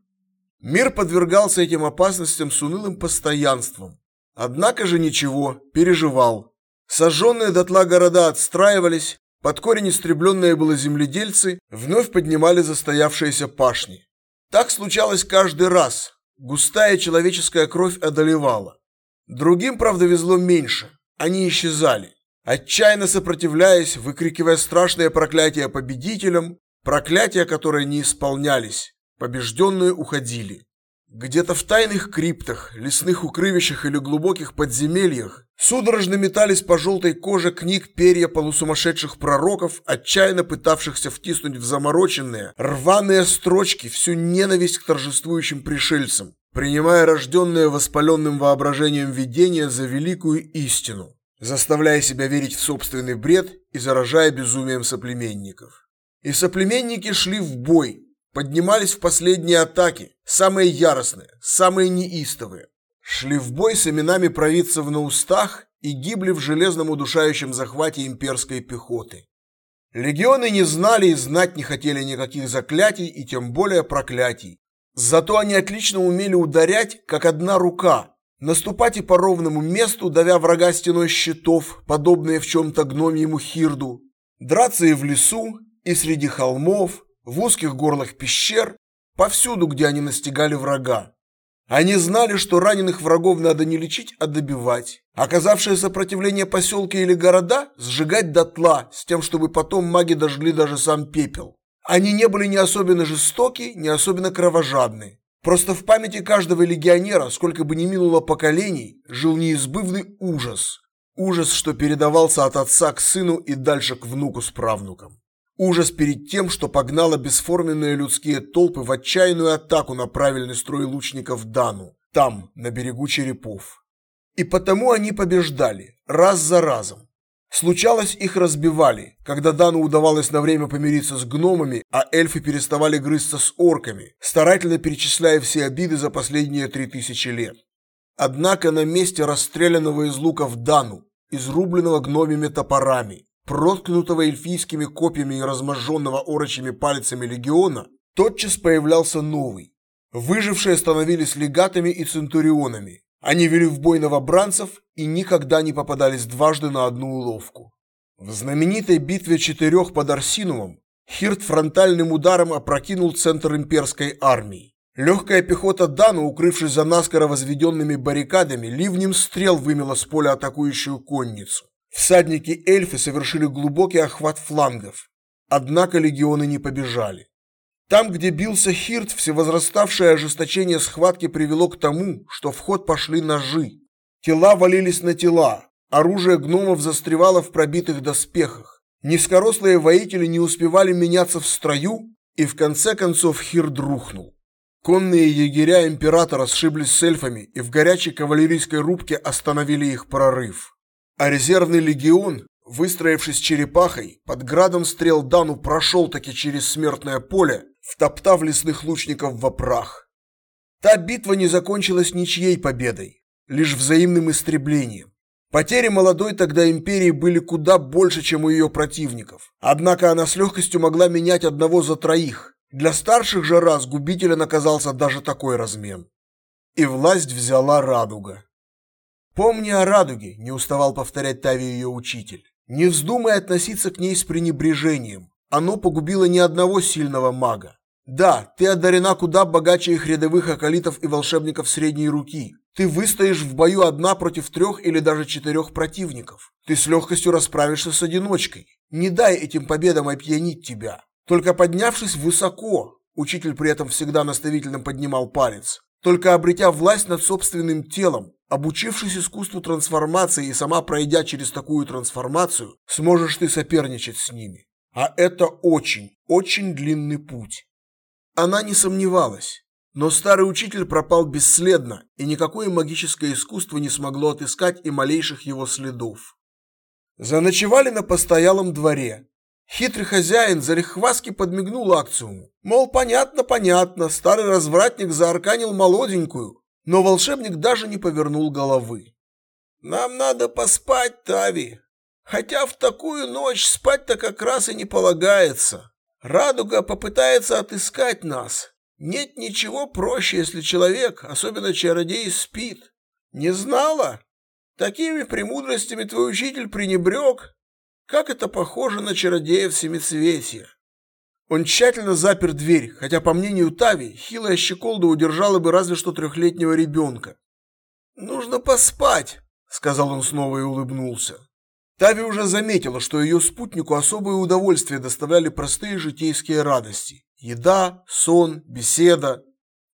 Мир подвергался этим опасностям с унылым постоянством. Однако же ничего, переживал. Сожженные дотла города отстраивались, под корень истребленные было земледельцы вновь поднимали застоявшиеся пашни. Так случалось каждый раз. Густая человеческая кровь одолевала. Другим, правда, везло меньше. Они исчезали. Отчаянно сопротивляясь, выкрикивая страшные проклятия победителям, проклятия, которые не исполнялись, побежденные уходили. Где-то в тайных криптах, лесных укрывищах или глубоких подземельях судорожно метались по желтой коже книг перья полусумасшедших пророков, отчаянно пытавшихся втиснуть в замороченные, рваные строчки всю ненависть к торжествующим пришельцам, принимая рожденное воспаленным воображением видение за великую истину, заставляя себя верить в собственный бред и заражая безумием соплеменников. И соплеменники шли в бой, поднимались в последние атаки, самые яростные, самые неистовые. Шли в бой с именами провидцев на устах и гибли в железном удушающем захвате имперской пехоты. Легионы не знали и знать не хотели никаких заклятий и тем более проклятий. Зато они отлично умели ударять, как одна рука, наступать и по ровному месту, давя врага стеной щитов, подобные в чем-то гномьему хирду, драться и в лесу, и среди холмов, в узких горлах пещер, повсюду, где они настигали врага. Они знали, что раненых врагов надо не лечить, а добивать. Оказавшее сопротивление поселки или города сжигать дотла, с тем, чтобы потом маги дожгли даже сам пепел. Они не были ни особенно жестоки, ни особенно кровожадны. Просто в памяти каждого легионера, сколько бы ни минуло поколений, жил неизбывный ужас. Ужас, что передавался от отца к сыну и дальше к внуку с правнуком. Ужас перед тем, что погнало бесформенные людские толпы в отчаянную атаку на правильный строй лучников Дану, там, на берегу черепов. И потому они побеждали, раз за разом. Случалось, их разбивали, когда Дану удавалось на время помириться с гномами, а эльфы переставали грызться с орками, старательно перечисляя все обиды за последние три тысячи лет. Однако на месте расстрелянного из луков Дану, изрубленного гномими топорами, проткнутого эльфийскими копьями и разможженного орочими пальцами легиона, тотчас появлялся новый. Выжившие становились легатами и центурионами. Они вели в бой новобранцев и никогда не попадались дважды на одну уловку. В знаменитой битве четырех под Арсинумом Хирт фронтальным ударом опрокинул центр имперской армии. Легкая пехота Дана, укрывшись за наскоро возведенными баррикадами, ливнем стрел вымела с поля атакующую конницу. Всадники эльфы совершили глубокий охват флангов, однако легионы не побежали. Там, где бился Хирт, всевозраставшее ожесточение схватки привело к тому, что в ход пошли ножи. Тела валились на тела, оружие гномов застревало в пробитых доспехах. Низкорослые воители не успевали меняться в строю, и в конце концов Хирт рухнул. Конные егеря императора сшиблись с эльфами и в горячей кавалерийской рубке остановили их прорыв. А резервный легион, выстроившись черепахой, под градом стрел Дану прошел таки через смертное поле, втоптав лесных лучников в прах. Та битва не закончилась ничьей победой, лишь взаимным истреблением. Потери молодой тогда империи были куда больше, чем у ее противников. Однако она с легкостью могла менять одного за троих. Для старших же рас губителя оказался даже такой размен. И власть взяла радуга. «Помни о радуге», – не уставал повторять Тави ее учитель. «Не вздумай относиться к ней с пренебрежением. Оно погубило ни одного сильного мага. Да, ты одарена куда богаче их рядовых околитов и волшебников средней руки. Ты выстоишь в бою одна против трех или даже четырех противников. Ты с легкостью расправишься с одиночкой. Не дай этим победам опьянить тебя. Только поднявшись высоко, учитель при этом всегда наставительно поднимал палец, только обретя власть над собственным телом, обучившись искусству трансформации и сама пройдя через такую трансформацию, сможешь ты соперничать с ними. А это очень, очень длинный путь. Она не сомневалась. Но старый учитель пропал бесследно, и никакое магическое искусство не смогло отыскать и малейших его следов. Заночевали на постоялом дворе. Хитрый хозяин залихваски подмигнул акциуму. Мол, понятно, понятно, старый развратник заарканил молоденькую, но волшебник даже не повернул головы. «Нам надо поспать, Тави, хотя в такую ночь спать-то как раз и не полагается. Радуга попытается отыскать нас, нет ничего проще, если человек, особенно чародей, спит. Не знала? Такими премудростями твой учитель пренебрег. Как это похоже на чародеев семицветия. Он тщательно запер дверь, хотя, по мнению Тави, хилая щеколда удержала бы разве что трехлетнего ребенка. «Нужно поспать», — сказал он снова и улыбнулся. Тави уже заметила, что ее спутнику особое удовольствие доставляли простые житейские радости. Еда, сон, беседа.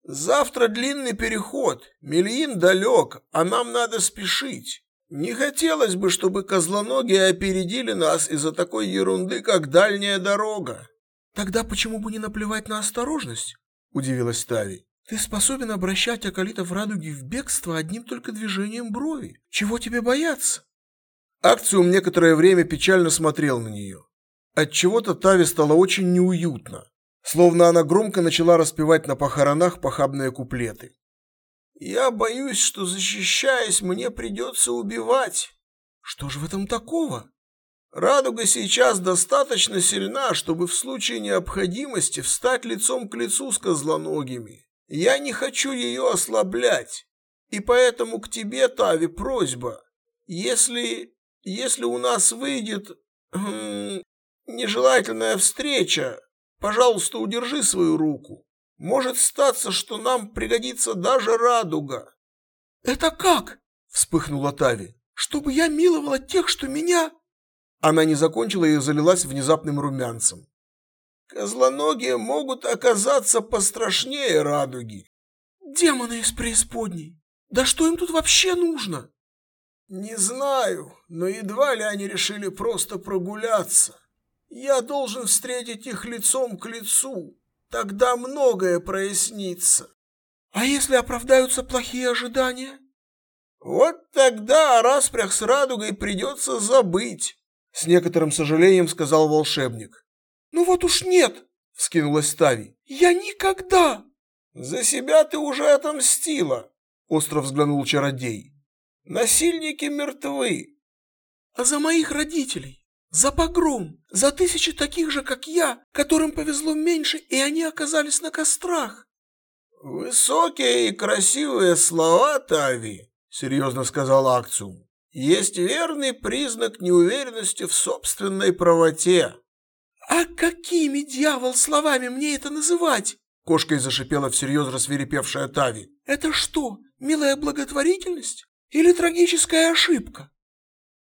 Завтра длинный переход, Мельин далек, а нам надо спешить. Не хотелось бы, чтобы козлоногие опередили нас из-за такой ерунды, как дальняя дорога. Тогда почему бы не наплевать на осторожность? Удивилась Тави. Ты способен обращать околитов радуги в бегство одним только движением брови. Чего тебе бояться? Акциум некоторое время печально смотрел на нее. От чего-то Тави стало очень неуютно словно она громко начала распевать на похоронах похабные куплеты. «Я боюсь, что, защищаясь, мне придется убивать». «Что же в этом такого?» «Радуга сейчас достаточно сильна, чтобы в случае необходимости встать лицом к лицу с козлоногими. Я не хочу ее ослаблять, и поэтому к тебе, Тави, просьба. Если... если у нас выйдет... Хм, нежелательная встреча, Пожалуйста, удержи свою руку. Может статься, что нам пригодится даже радуга. Это как? вспыхнула Тави. Чтобы я миловала тех, что меня Она не закончила и залилась внезапным румянцем. Козлоногие могут оказаться пострашнее радуги. Демоны из преисподней. Да что им тут вообще нужно? Не знаю, но едва ли они решили просто прогуляться. Я должен встретить их лицом к лицу. Тогда многое прояснится. А если оправдаются плохие ожидания? Вот тогда о распрях с радугой придется забыть, с некоторым сожалением сказал волшебник. Ну вот уж нет, вскинулась Тави. Я никогда. За себя ты уже отомстила, остро взглянул чародей. Насильники мертвы. А за моих родителей? За погром, за тысячи таких же, как я, которым повезло меньше, и они оказались на кострах. Высокие и красивые слова, Тави, серьезно сказал Акциум, есть верный признак неуверенности в собственной правоте. А какими, дьявол, словами мне это называть? Кошкой зашипела всерьез рассверепевшая Тави. Это что, милая благотворительность или трагическая ошибка?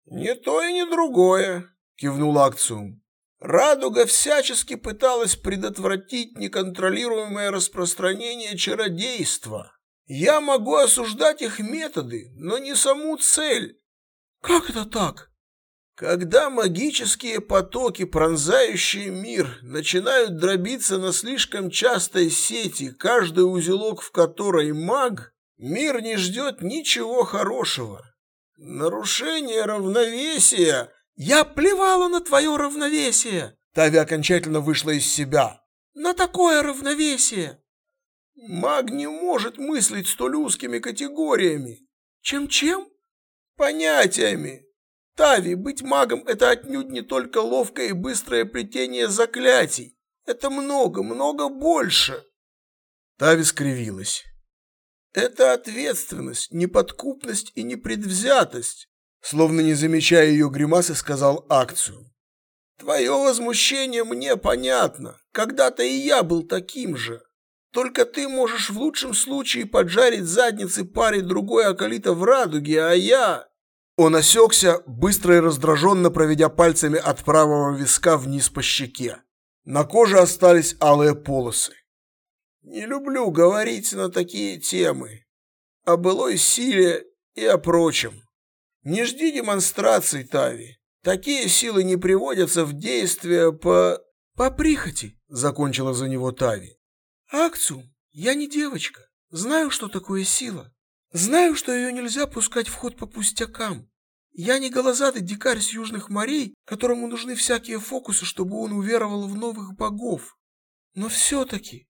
Не то и не другое, кивнул Акциум. Радуга всячески пыталась предотвратить неконтролируемое распространение чародейства. Я могу осуждать их методы, но не саму цель. Как это так? Когда магические потоки, пронзающие мир, начинают дробиться на слишком частой сети, каждый узелок в которой маг, мир не ждет ничего хорошего. Нарушение равновесия «Я плевала на твое равновесие!» Тави окончательно вышла из себя. «На такое равновесие!» «Маг не может мыслить столь узкими категориями!» «Чем-чем?» «Понятиями!» Тави, быть магом – это отнюдь не только ловкое и быстрое плетение заклятий. Это много, много больше. Тави скривилась. Это ответственность, неподкупность и непредвзятость. Словно не замечая ее гримасы, сказал акцию. Твое возмущение мне понятно. Когда-то и я был таким же. Только ты можешь в лучшем случае поджарить задницы паре другой околита в радуге, а я... Он осекся, быстро и раздраженно проведя пальцами от правого виска вниз по щеке. На коже остались алые полосы. Не люблю говорить на такие темы. О былой силе и о прочем. Не жди демонстраций, Тави. Такие силы не приводятся в действие по... По прихоти, закончила за него Тави. Акцу, я не девочка. Знаю, что такое сила. Знаю, что ее нельзя пускать в ход по пустякам. Я не голозадый дикарь с южных морей, которому нужны всякие фокусы, чтобы он уверовал в новых богов. Но все-таки...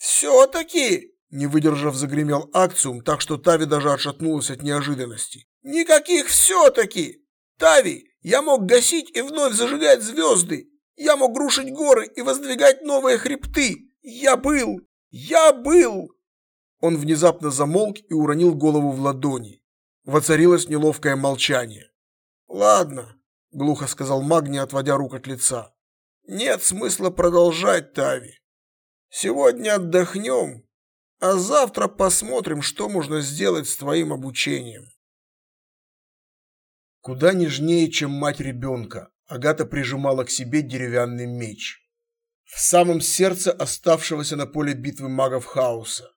Все-таки! Не выдержав, загремел Акциум, так что Тави даже отшатнулась от неожиданности. Никаких все-таки! Тави, я мог гасить и вновь зажигать звезды. Я мог рушить горы и воздвигать новые хребты. Я был! Я был! Он внезапно замолк и уронил голову в ладони. Воцарилось неловкое молчание. «Ладно», — глухо сказал маг, не отводя рук от лица. «Нет смысла продолжать, Тави. Сегодня отдохнем, а завтра посмотрим, что можно сделать с твоим обучением». Куда нежнее, чем мать ребенка, Агата прижимала к себе деревянный меч. В самом сердце оставшегося на поле битвы магов хаоса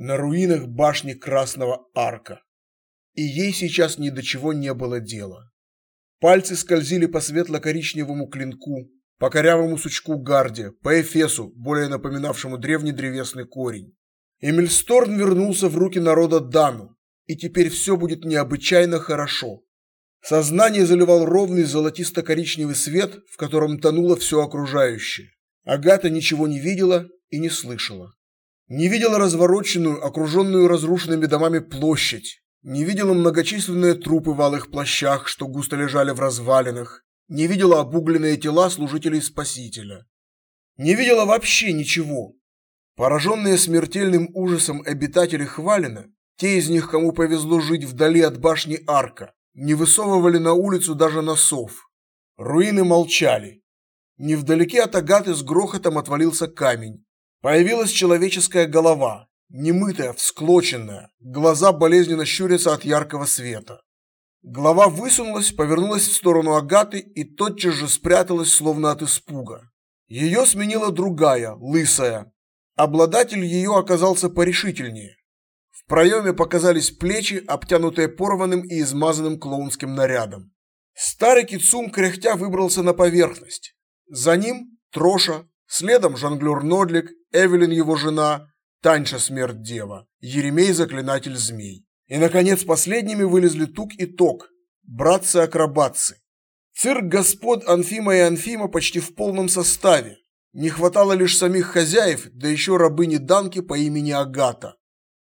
на руинах башни Красного Арка. И ей сейчас ни до чего не было дела. Пальцы скользили по светло-коричневому клинку, по корявому сучку гарде, по эфесу, более напоминавшему древний древесный корень. Эмильсторн вернулся в руки народа Дану, и теперь все будет необычайно хорошо. Сознание заливал ровный золотисто-коричневый свет, в котором тонуло все окружающее. Агата ничего не видела и не слышала. Не видела развороченную, окруженную разрушенными домами площадь. Не видела многочисленные трупы в алых плащах, что густо лежали в развалинах. Не видела обугленные тела служителей Спасителя. Не видела вообще ничего. Пораженные смертельным ужасом обитатели Хвалина, те из них, кому повезло жить вдали от башни Арка, не высовывали на улицу даже носов. Руины молчали. Невдалеке от Агаты с грохотом отвалился камень. Появилась человеческая голова, немытая, всклоченная, глаза болезненно щурятся от яркого света. Голова высунулась, повернулась в сторону Агаты и тотчас же спряталась, словно от испуга. Ее сменила другая, лысая. Обладатель ее оказался порешительнее. В проеме показались плечи, обтянутые порванным и измазанным клоунским нарядом. Старый кицум кряхтя выбрался на поверхность. За ним Троша, следом жонглер Нодлик Эвелин его жена, Таньша смерть дева, Еремей заклинатель змей. И, наконец, последними вылезли Тук и Ток, братцы-акробатцы. Цирк господ Онфима и Онфима почти в полном составе. Не хватало лишь самих хозяев, да еще рабыни-данки по имени Агата.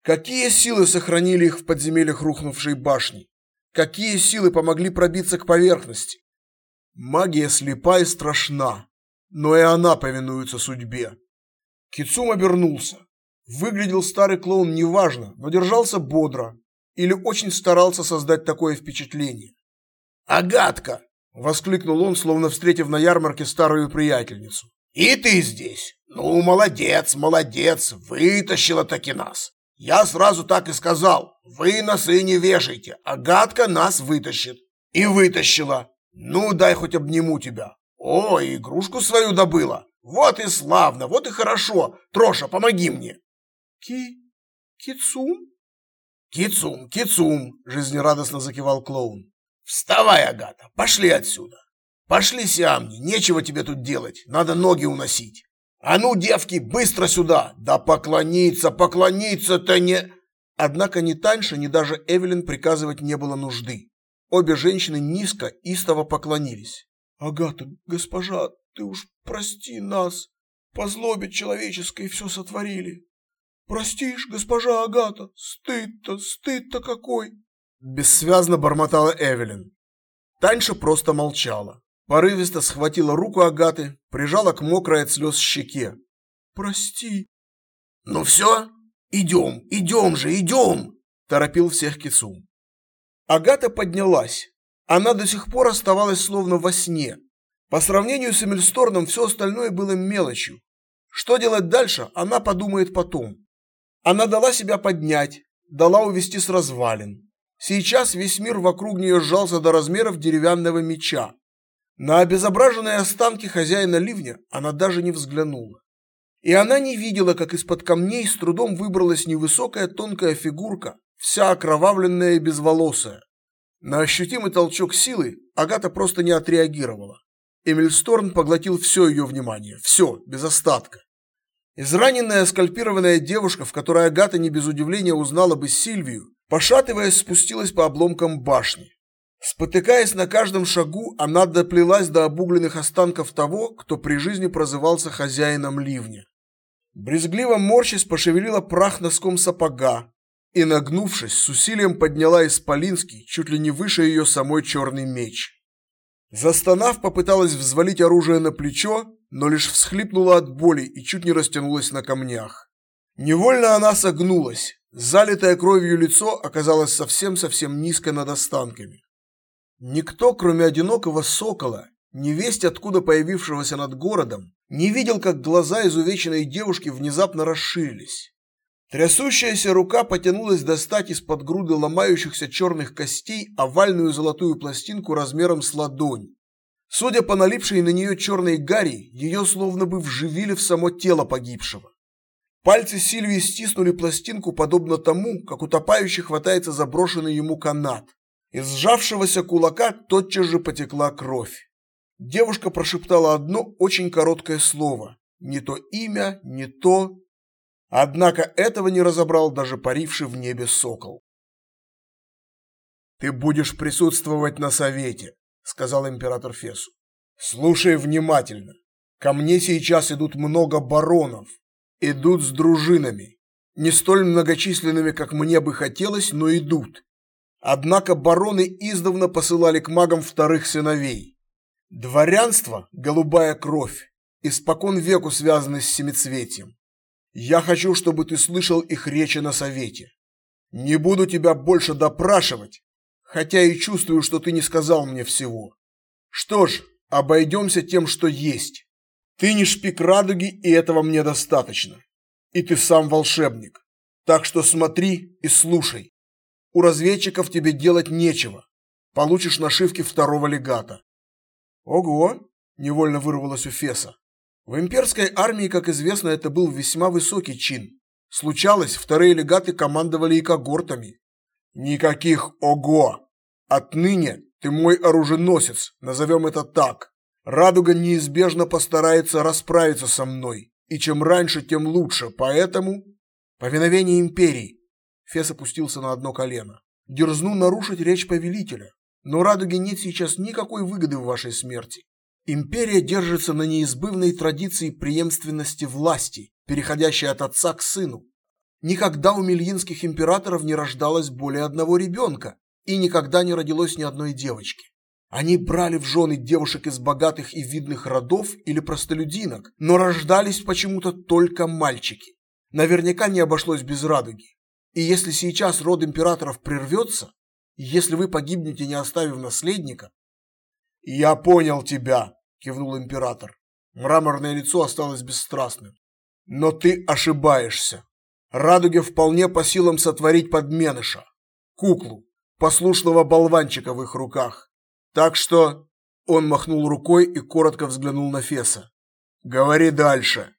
Какие силы сохранили их в подземельях рухнувшей башни? Какие силы помогли пробиться к поверхности? Магия слепа и страшна, но и она повинуется судьбе. Кицум обернулся. Выглядел старый клоун неважно, но держался бодро или очень старался создать такое впечатление. «Агатка!» – воскликнул он, словно встретив на ярмарке старую приятельницу. «И ты здесь! Ну, молодец, молодец, вытащила таки нас! Я сразу так и сказал, вы носы не вешайте, Агатка нас вытащит!» И вытащила. «Ну, дай хоть обниму тебя. О, игрушку свою добыла. Вот и славно, вот и хорошо. Троша, помоги мне. Ки... Кицум? Кицум, кицум, жизнерадостно закивал клоун. Вставай, Агата, пошли отсюда. Пошли, Сиамни, нечего тебе тут делать, надо ноги уносить. А ну, девки, быстро сюда! Да поклониться, поклониться-то не... Однако ни Таньше, ни даже Эвелин приказывать не было нужды. Обе женщины низко, истово поклонились. «Агата, госпожа, ты уж прости нас, по злобе человеческой все сотворили. Простишь, госпожа Агата, стыд-то, стыд-то какой!» Бессвязно бормотала Эвелин. Таньша просто молчала. Порывисто схватила руку Агаты, прижала к мокрой от слез щеке. «Прости». «Ну все, идем, идем же, идем!» – торопил всех Кицум. Агата поднялась. Она до сих пор оставалась словно во сне. По сравнению с Эмильсторном все остальное было мелочью. Что делать дальше, она подумает потом. Она дала себя поднять, дала увести с развалин. Сейчас весь мир вокруг нее сжался до размеров деревянного меча. На обезображенные останки хозяина ливня она даже не взглянула. И она не видела, как из-под камней с трудом выбралась невысокая тонкая фигурка, вся окровавленная и безволосая. На ощутимый толчок силы Агата просто не отреагировала. Эмиль Сторн поглотил все ее внимание, все, без остатка. Израненная скальпированная девушка, в которой Агата не без удивления узнала бы Сильвию, пошатываясь, спустилась по обломкам башни. Спотыкаясь на каждом шагу, она доплелась до обугленных останков того, кто при жизни прозывался хозяином ливня. Брезгливо морщись пошевелила прах носком сапога и, нагнувшись, с усилием подняла исполинский, чуть ли не выше ее самой черный меч. Застонав, попыталась взвалить оружие на плечо, но лишь всхлипнула от боли и чуть не растянулась на камнях. Невольно она согнулась. Залитое кровью лицо оказалось совсем-совсем низко над останками. Никто, кроме одинокого сокола, невесть откуда появившегося над городом, не видел, как глаза изувеченной девушки внезапно расширились. Трясущаяся рука потянулась достать из-под груды ломающихся черных костей овальную золотую пластинку размером с ладонь. Судя по налипшей на нее черной гари, ее словно бы вживили в само тело погибшего. Пальцы Сильвии стиснули пластинку подобно тому, как утопающий хватается за брошенный ему канат. Из сжавшегося кулака тотчас же потекла кровь. Девушка прошептала одно очень короткое слово. Не то имя, не то... Однако этого не разобрал даже паривший в небе сокол. «Ты будешь присутствовать на совете», — сказал император Фесу. «Слушай внимательно. Ко мне сейчас идут много баронов. Идут с дружинами. Не столь многочисленными, как мне бы хотелось, но идут. Однако бароны издавна посылали к магам вторых сыновей. Дворянство – голубая кровь, испокон веку связаны с семицветием. Я хочу, чтобы ты слышал их речи на совете. Не буду тебя больше допрашивать, хотя и чувствую, что ты не сказал мне всего. Что ж, обойдемся тем, что есть. Ты не шпик радуги, и этого мне достаточно. И ты сам волшебник. Так что смотри и слушай. У разведчиков тебе делать нечего. Получишь нашивки второго легата. Ого, невольно вырвалось у Феса. В имперской армии, как известно, это был весьма высокий чин. Случалось, вторые легаты командовали и когортами. Никаких ого. Отныне ты мой оруженосец, назовем это так. Радуга неизбежно постарается расправиться со мной, и чем раньше, тем лучше. Поэтому повиновение империи Фес опустился на одно колено. «Дерзну нарушить речь повелителя, но Радуге нет сейчас никакой выгоды в вашей смерти. Империя держится на неизбывной традиции преемственности власти, переходящей от отца к сыну. Никогда у мельинских императоров не рождалось более одного ребенка, и никогда не родилось ни одной девочки. Они брали в жены девушек из богатых и видных родов или простолюдинок, но рождались почему-то только мальчики. Наверняка не обошлось без радуги. И если сейчас род императоров прервется, если вы погибнете, не оставив наследника... Я понял тебя, кивнул император. Мраморное лицо осталось бесстрастным. Но ты ошибаешься. Радуге вполне по силам сотворить подменыша, куклу, послушного болванчика в их руках. Так что Он махнул рукой и коротко взглянул на Феса. Говори дальше.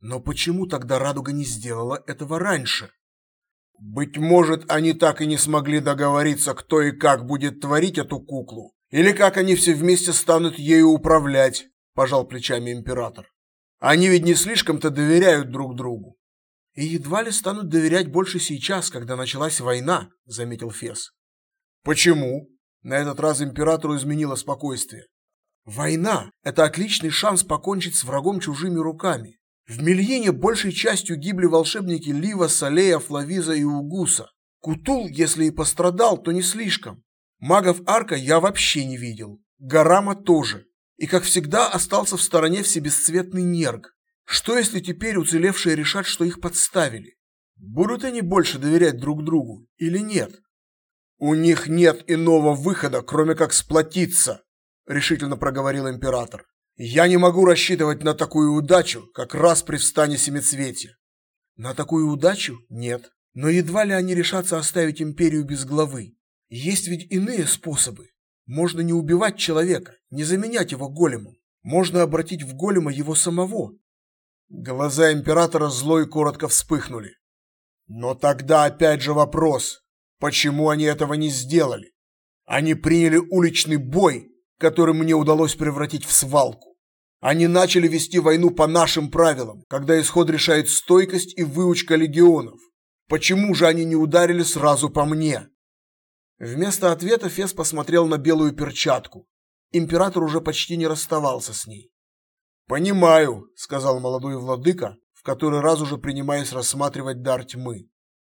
Но почему тогда Радуга не сделала этого раньше? Быть может, они так и не смогли договориться, кто и как будет творить эту куклу, или как они все вместе станут ею управлять, пожал плечами император. Они ведь не слишком-то доверяют друг другу. И едва ли станут доверять больше сейчас, когда началась война, заметил Фес. Почему? На этот раз императору изменило спокойствие. Война – это отличный шанс покончить с врагом чужими руками. В Мельине большей частью гибли волшебники Лива, Салея, Флавиза и Угуса. Кутул, если и пострадал, то не слишком. Магов Арка я вообще не видел. Гарама тоже. И, как всегда, остался в стороне всебесцветный Нерг. Что, если теперь уцелевшие решат, что их подставили? Будут они больше доверять друг другу или нет? У них нет иного выхода, кроме как сплотиться, решительно проговорил император. Я не могу рассчитывать на такую удачу, как раз при встане семицветия. На такую удачу нет, но едва ли они решатся оставить империю без главы. Есть ведь иные способы. Можно не убивать человека, не заменять его големом. Можно обратить в голема его самого. Глаза императора зло и коротко вспыхнули. Но тогда опять же вопрос, почему они этого не сделали? Они приняли уличный бой который мне удалось превратить в свалку. Они начали вести войну по нашим правилам, когда исход решает стойкость и выучка легионов. Почему же они не ударили сразу по мне? Вместо ответа Фес посмотрел на белую перчатку. Император уже почти не расставался с ней. «Понимаю», — сказал молодой владыка, в который раз уже принимаясь рассматривать дар тьмы.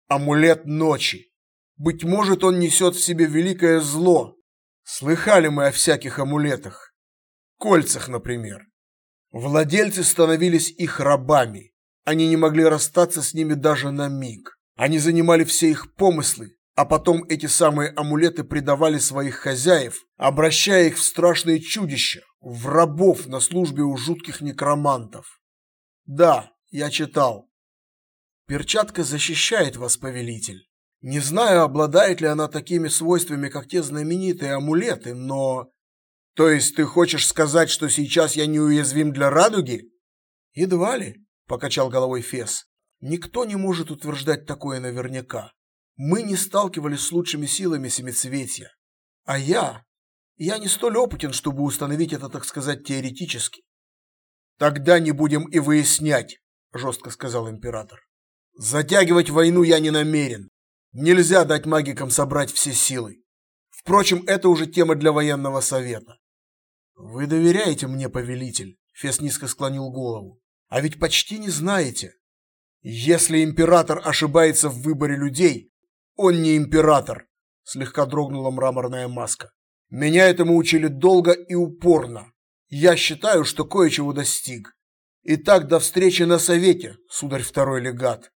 «Амулет ночи. Быть может, он несет в себе великое зло, Слыхали мы о всяких амулетах. Кольцах, например. Владельцы становились их рабами. Они не могли расстаться с ними даже на миг. Они занимали все их помыслы, а потом эти самые амулеты предавали своих хозяев, обращая их в страшные чудища, в рабов на службе у жутких некромантов. Да, я читал. Перчатка защищает вас, повелитель. Не знаю, обладает ли она такими свойствами, как те знаменитые амулеты, но... То есть ты хочешь сказать, что сейчас я неуязвим для радуги? Едва ли, покачал головой Фес. Никто не может утверждать такое наверняка. Мы не сталкивались с лучшими силами семицветия. А я... Я не столь опытен, чтобы установить это, так сказать, теоретически. Тогда не будем и выяснять, жестко сказал император. Затягивать войну я не намерен. Нельзя дать магикам собрать все силы. Впрочем, это уже тема для военного совета. Вы доверяете мне, повелитель? Фес низко склонил голову. А ведь почти не знаете. Если император ошибается в выборе людей, он не император, слегка дрогнула мраморная маска. Меня этому учили долго и упорно. Я считаю, что кое-чего достиг. Итак, до встречи на совете, сударь второй легат.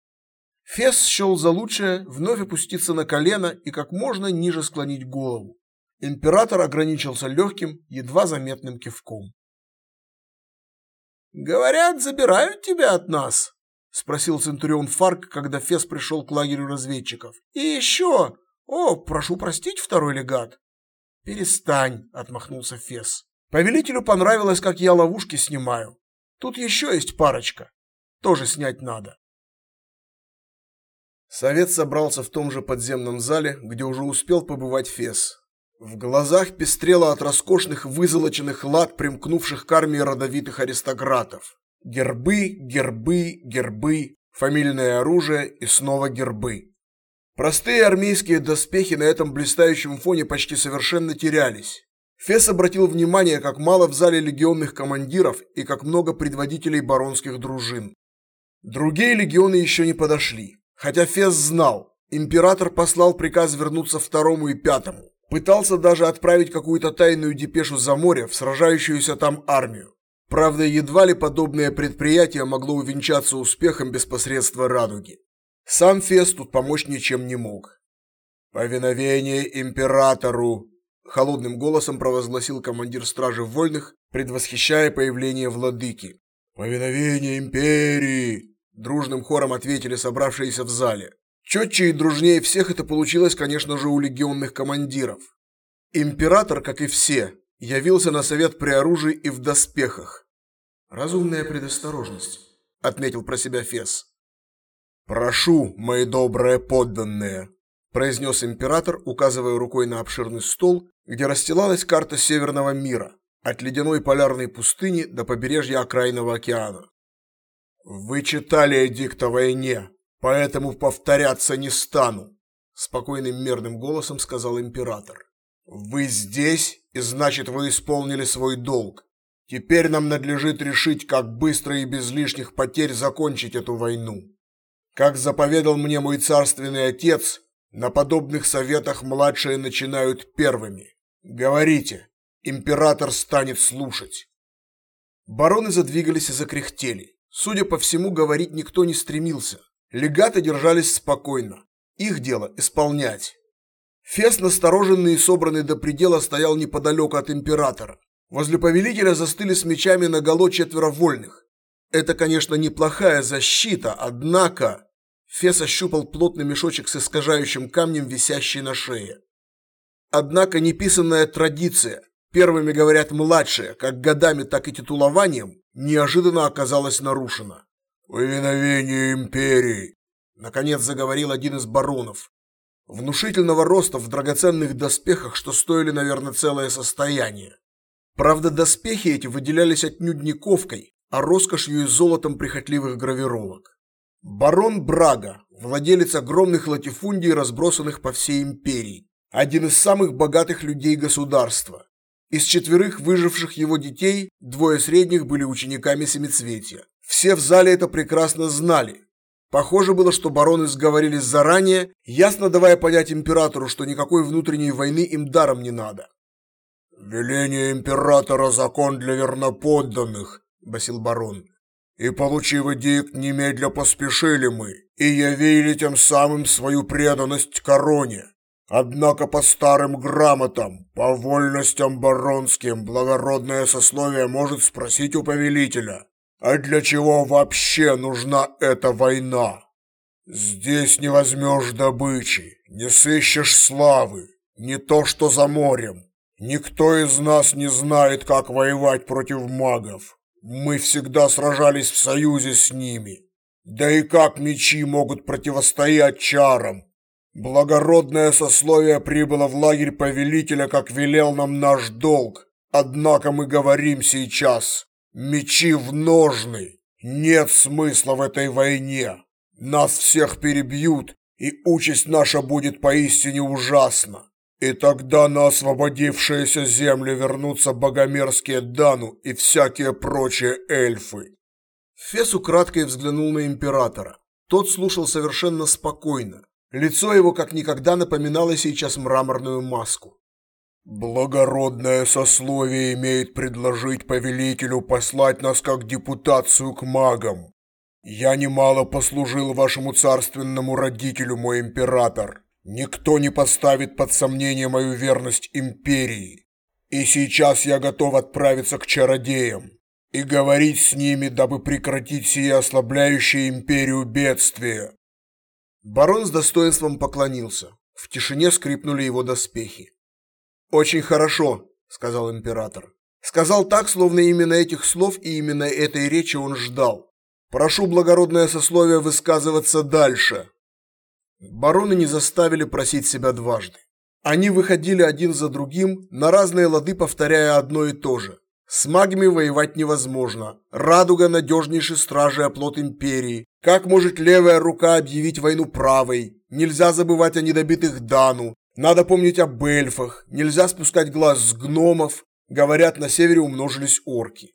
Фес счел за лучшее вновь опуститься на колено и как можно ниже склонить голову. Император ограничился легким, едва заметным кивком. «Говорят, забирают тебя от нас?» – спросил Центурион Фарк, когда Фес пришел к лагерю разведчиков. «И еще! О, прошу простить, второй легат!» «Перестань!» – отмахнулся Фес. «Повелителю понравилось, как я ловушки снимаю. Тут еще есть парочка. Тоже снять надо». Совет собрался в том же подземном зале, где уже успел побывать Фес. В глазах пестрело от роскошных вызолоченных лад, примкнувших к армии родовитых аристократов. Гербы, гербы, гербы, фамильное оружие и снова гербы. Простые армейские доспехи на этом блистающем фоне почти совершенно терялись. Фес обратил внимание, как мало в зале легионных командиров и как много предводителей баронских дружин. Другие легионы еще не подошли. Хотя Фес знал, император послал приказ вернуться второму и пятому. Пытался даже отправить какую-то тайную депешу за море в сражающуюся там армию. Правда, едва ли подобное предприятие могло увенчаться успехом без посредства радуги. Сам Фес тут помочь ничем не мог. «Повиновение императору!» – холодным голосом провозгласил командир стражи вольных, предвосхищая появление владыки. «Повиновение империи!» Дружным хором ответили собравшиеся в зале. Четче и дружнее всех это получилось, конечно же, у легионных командиров. Император, как и все, явился на совет при оружии и в доспехах. Разумная предосторожность, отметил про себя Фес. Прошу, мои добрые подданные, произнес император, указывая рукой на обширный стол, где расстилалась карта Северного мира, от ледяной полярной пустыни до побережья окраинного океана. Вы читали эдикт о войне, поэтому повторяться не стану, спокойным мерным голосом сказал император. Вы здесь, и значит, вы исполнили свой долг. Теперь нам надлежит решить, как быстро и без лишних потерь закончить эту войну. Как заповедал мне мой царственный отец, на подобных советах младшие начинают первыми. Говорите, император станет слушать. Бароны задвигались и закряхтели. Судя по всему, говорить никто не стремился. Легаты держались спокойно. Их дело исполнять. Фес, настороженный и собранный до предела, стоял неподалеку от императора. Возле повелителя застыли с мечами наголо четверо вольных. Это, конечно, неплохая защита, однако... Фес ощупал плотный мешочек с искажающим камнем, висящий на шее. Однако неписанная традиция, первыми говорят младшие, как годами, так и титулованием, неожиданно оказалась нарушена. «Повиновение империи!» Наконец заговорил один из баронов. Внушительного роста в драгоценных доспехах, что стоили, наверное, целое состояние. Правда, доспехи эти выделялись отнюдь не ковкой, а роскошью и золотом прихотливых гравировок. Барон Брага, владелец огромных латифундий, разбросанных по всей империи, один из самых богатых людей государства. Из четверых выживших его детей двое средних были учениками семицветия. Все в зале это прекрасно знали. Похоже было, что бароны сговорились заранее, ясно давая понять императору, что никакой внутренней войны им даром не надо. «Веление императора – закон для верноподданных», – басил барон. И, получив эдикт, немедля поспешили мы и явили тем самым свою преданность короне. Однако по старым грамотам, по вольностям баронским, благородное сословие может спросить у повелителя, а для чего вообще нужна эта война? Здесь не возьмешь добычи, не сыщешь славы, не то что за морем. Никто из нас не знает, как воевать против магов. Мы всегда сражались в союзе с ними. Да и как мечи могут противостоять чарам? Благородное сословие прибыло в лагерь повелителя, как велел нам наш долг. Однако мы говорим сейчас, мечи в ножны. Нет смысла в этой войне. Нас всех перебьют, и участь наша будет поистине ужасна. И тогда на освободившиеся земли вернутся богомерзкие Дану и всякие прочие эльфы. Фес украдкой взглянул на императора. Тот слушал совершенно спокойно. Лицо его как никогда напоминало сейчас мраморную маску. Благородное сословие имеет предложить повелителю послать нас как депутацию к магам. Я немало послужил вашему царственному родителю, мой император. Никто не поставит под сомнение мою верность империи. И сейчас я готов отправиться к чародеям и говорить с ними, дабы прекратить сие ослабляющее империю бедствие. Барон с достоинством поклонился. В тишине скрипнули его доспехи. «Очень хорошо», — сказал император. Сказал так, словно именно этих слов и именно этой речи он ждал. «Прошу благородное сословие высказываться дальше». Бароны не заставили просить себя дважды. Они выходили один за другим, на разные лады повторяя одно и то же. С магами воевать невозможно. Радуга – надежнейший стражей оплот империи. Как может левая рука объявить войну правой? Нельзя забывать о недобитых Дану. Надо помнить об эльфах. Нельзя спускать глаз с гномов. Говорят, на севере умножились орки.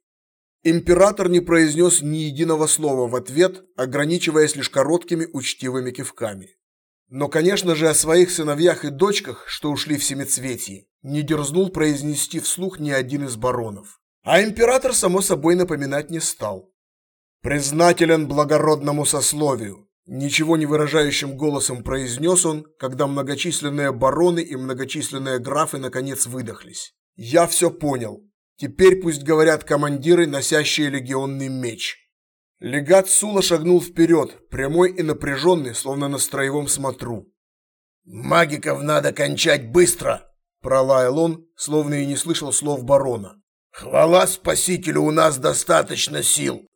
Император не произнес ни единого слова в ответ, ограничиваясь лишь короткими учтивыми кивками. Но, конечно же, о своих сыновьях и дочках, что ушли в семицветие, не дерзнул произнести вслух ни один из баронов. А император, само собой, напоминать не стал. «Признателен благородному сословию», ничего не выражающим голосом произнес он, когда многочисленные бароны и многочисленные графы наконец выдохлись. «Я все понял. Теперь пусть говорят командиры, носящие легионный меч. Легат Сула шагнул вперед, прямой и напряженный, словно на строевом смотру. «Магиков надо кончать быстро!» Пролаял он, словно и не слышал слов барона. «Хвала спасителю, у нас достаточно сил.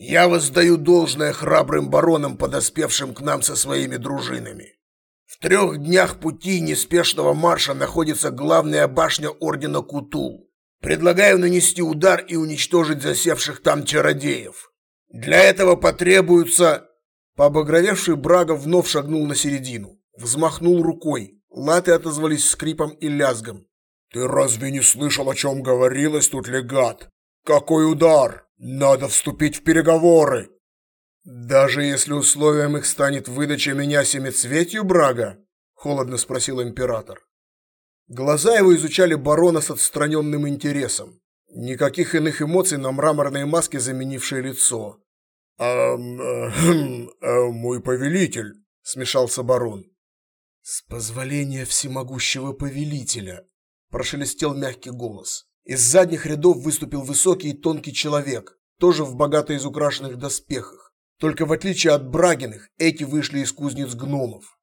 Я воздаю должное храбрым баронам, подоспевшим к нам со своими дружинами. В трех днях пути неспешного марша находится главная башня Ордена Кутул. Предлагаю нанести удар и уничтожить засевших там чародеев. Для этого потребуется...» Побагровевший Брага вновь шагнул на середину, взмахнул рукой, Латы отозвались скрипом и лязгом. «Ты разве не слышал, о чем говорилось тут, легат? Какой удар! Надо вступить в переговоры!» «Даже если условием их станет выдача меня семицветью, Брага?» – холодно спросил император. Глаза его изучали барона с отстраненным интересом. Никаких иных эмоций на мраморной маске, заменившей лицо. «Эм, э, хм, э, мой повелитель», – смешался барон. «С позволения всемогущего повелителя», – прошелестел мягкий голос. Из задних рядов выступил высокий и тонкий человек, тоже в богато изукрашенных доспехах. Только в отличие от Брагиных, эти вышли из кузнец гномов.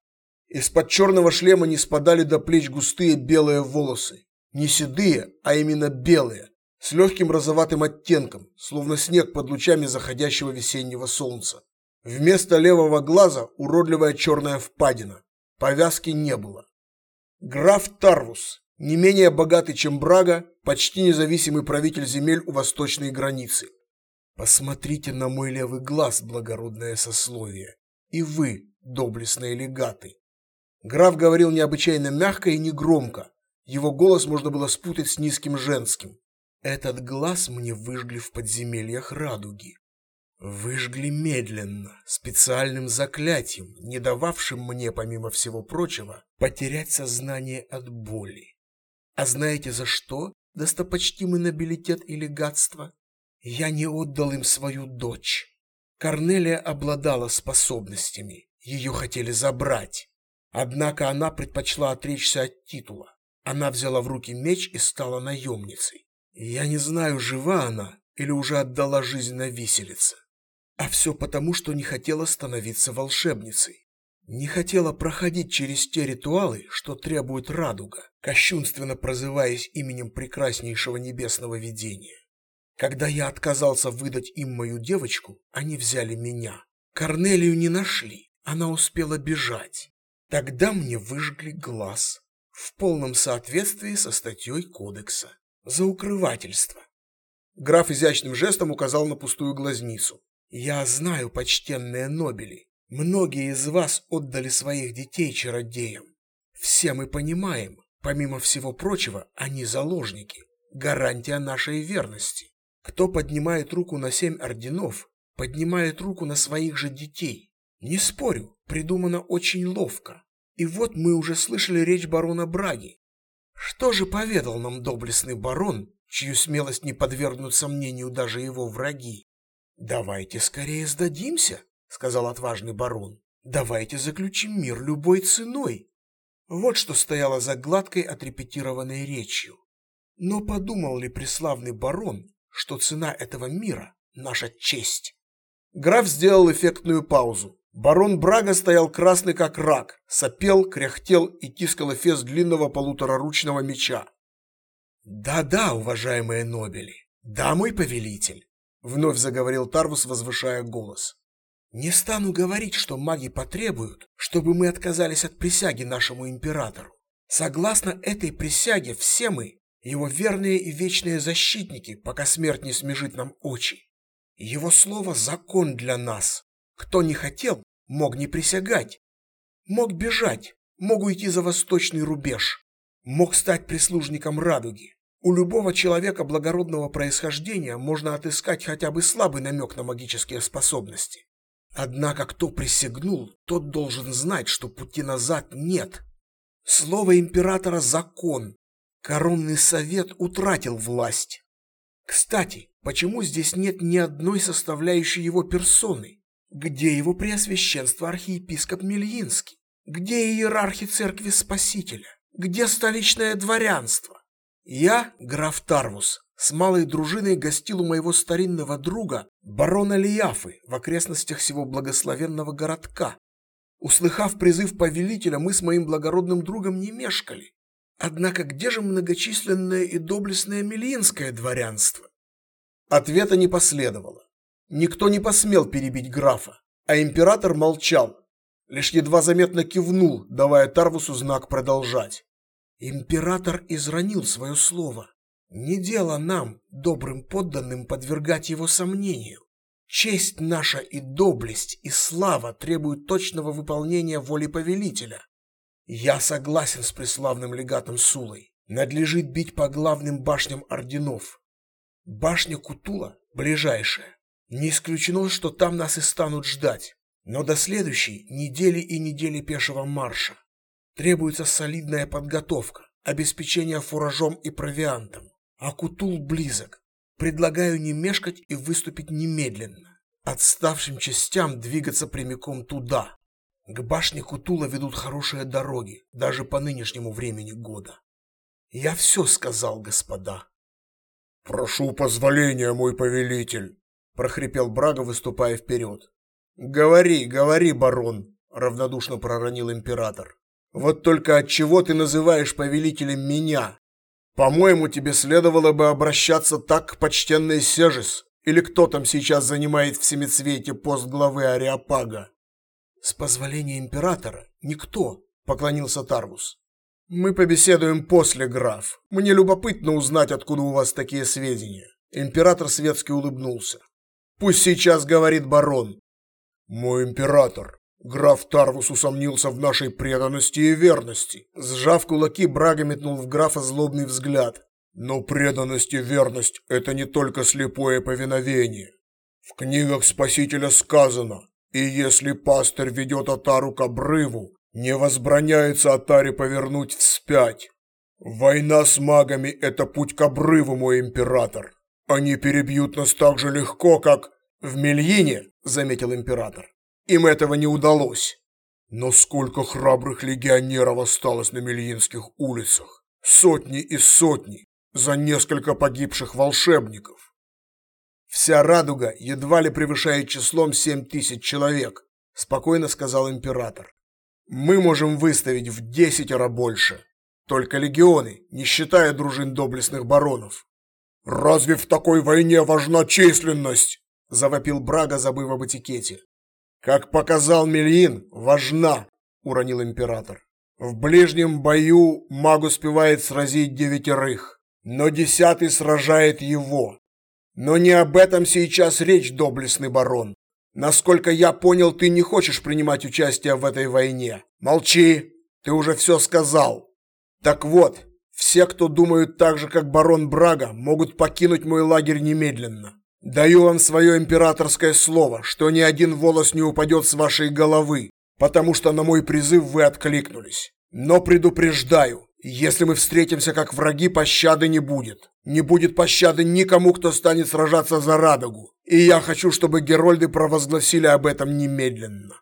Из-под черного шлема не спадали до плеч густые белые волосы. Не седые, а именно белые, с легким розоватым оттенком, словно снег под лучами заходящего весеннего солнца. Вместо левого глаза уродливая черная впадина. Повязки не было. Граф Тарвус, не менее богатый, чем Брага, почти независимый правитель земель у восточной границы. Посмотрите на мой левый глаз, благородное сословие, и вы, доблестные легаты. Граф говорил необычайно мягко и негромко. Его голос можно было спутать с низким женским. Этот глаз мне выжгли в подземельях радуги. Выжгли медленно, специальным заклятием, не дававшим мне, помимо всего прочего, потерять сознание от боли. А знаете за что, достопочтимый нобилитет или гадство? Я не отдал им свою дочь. Корнелия обладала способностями, ее хотели забрать. Однако она предпочла отречься от титула. Она взяла в руки меч и стала наемницей. Я не знаю, жива она или уже отдала жизнь на виселице. А все потому, что не хотела становиться волшебницей. Не хотела проходить через те ритуалы, что требует радуга, кощунственно прозываясь именем прекраснейшего небесного видения. Когда я отказался выдать им мою девочку, они взяли меня. Корнелию не нашли, она успела бежать. Тогда мне выжгли глаз в полном соответствии со статьей кодекса за укрывательство. Граф изящным жестом указал на пустую глазницу. Я знаю, почтенные нобели, многие из вас отдали своих детей чародеям. Все мы понимаем, помимо всего прочего, они заложники, гарантия нашей верности. Кто поднимает руку на семь орденов, поднимает руку на своих же детей. Не спорю, придумано очень ловко. И вот мы уже слышали речь барона Браги. Что же поведал нам доблестный барон, чью смелость не подвергнут сомнению даже его враги? «Давайте скорее сдадимся», — сказал отважный барон. «Давайте заключим мир любой ценой». Вот что стояло за гладкой отрепетированной речью. Но подумал ли преславный барон, что цена этого мира — наша честь? Граф сделал эффектную паузу. Барон Брага стоял красный как рак, сопел, кряхтел и тискал эфес длинного полутораручного меча. «Да-да, уважаемые Нобели, да, мой повелитель, Вновь заговорил Тарвус, возвышая голос. Не стану говорить, что маги потребуют, чтобы мы отказались от присяги нашему императору. Согласно этой присяге все мы, его верные и вечные защитники, пока смерть не смежит нам очи. Его слово – закон для нас. Кто не хотел, мог не присягать. Мог бежать, мог уйти за восточный рубеж. Мог стать прислужником радуги. У любого человека благородного происхождения можно отыскать хотя бы слабый намек на магические способности. Однако кто присягнул, тот должен знать, что пути назад нет. Слово императора – закон. Коронный совет утратил власть. Кстати, почему здесь нет ни одной составляющей его персоны? Где его преосвященство архиепископ Мельинский? Где иерархи церкви Спасителя? Где столичное дворянство? Я, граф Тарвус, с малой дружиной гостил у моего старинного друга, барона Лияфы, в окрестностях всего благословенного городка. Услыхав призыв повелителя, мы с моим благородным другом не мешкали. Однако где же многочисленное и доблестное милинское дворянство? Ответа не последовало. Никто не посмел перебить графа, а император молчал, лишь едва заметно кивнул, давая Тарвусу знак продолжать. Император изранил свое слово. Не дело нам, добрым подданным, подвергать его сомнению. Честь наша и доблесть и слава требуют точного выполнения воли повелителя. Я согласен с преславным легатом Сулой. Надлежит бить по главным башням орденов. Башня Кутула ближайшая. Не исключено, что там нас и станут ждать. Но до следующей недели и недели пешего марша требуется солидная подготовка, обеспечение фуражом и провиантом. А Кутул близок. Предлагаю не мешкать и выступить немедленно. Отставшим частям двигаться прямиком туда. К башне Кутула ведут хорошие дороги, даже по нынешнему времени года. Я все сказал, господа. Прошу позволения, мой повелитель, прохрипел Брага, выступая вперед. Говори, говори, барон, равнодушно проронил император. Вот только от чего ты называешь повелителем меня, по-моему, тебе следовало бы обращаться так к почтенной Сежис, или кто там сейчас занимает в семицвете пост главы Ариапага. С позволения императора никто, поклонился Тарвус. Мы побеседуем после, граф. Мне любопытно узнать, откуда у вас такие сведения. Император светски улыбнулся. Пусть сейчас говорит барон. Мой император, Граф Тарвус усомнился в нашей преданности и верности. Сжав кулаки, Брага метнул в графа злобный взгляд. Но преданность и верность – это не только слепое повиновение. В книгах Спасителя сказано, и если пастырь ведет отару к обрыву, не возбраняется отаре повернуть вспять. Война с магами – это путь к обрыву, мой император. Они перебьют нас так же легко, как в Мельине, заметил император. Им этого не удалось. Но сколько храбрых легионеров осталось на Мельинских улицах? Сотни и сотни за несколько погибших волшебников. Вся радуга едва ли превышает числом семь тысяч человек, спокойно сказал император. Мы можем выставить в десятеро больше. Только легионы, не считая дружин доблестных баронов. Разве в такой войне важна численность? завопил Брага, забыв об этикете. Как показал Мельин, важна, уронил император. В ближнем бою маг успевает сразить девятерых, но десятый сражает его. Но не об этом сейчас речь, доблестный барон. Насколько я понял, ты не хочешь принимать участие в этой войне. Молчи, ты уже все сказал. Так вот, все, кто думают так же, как барон Брага, могут покинуть мой лагерь немедленно. Даю вам свое императорское слово, что ни один волос не упадет с вашей головы, потому что на мой призыв вы откликнулись. Но предупреждаю, если мы встретимся как враги, пощады не будет. Не будет пощады никому, кто станет сражаться за Радугу. И я хочу, чтобы герольды провозгласили об этом немедленно.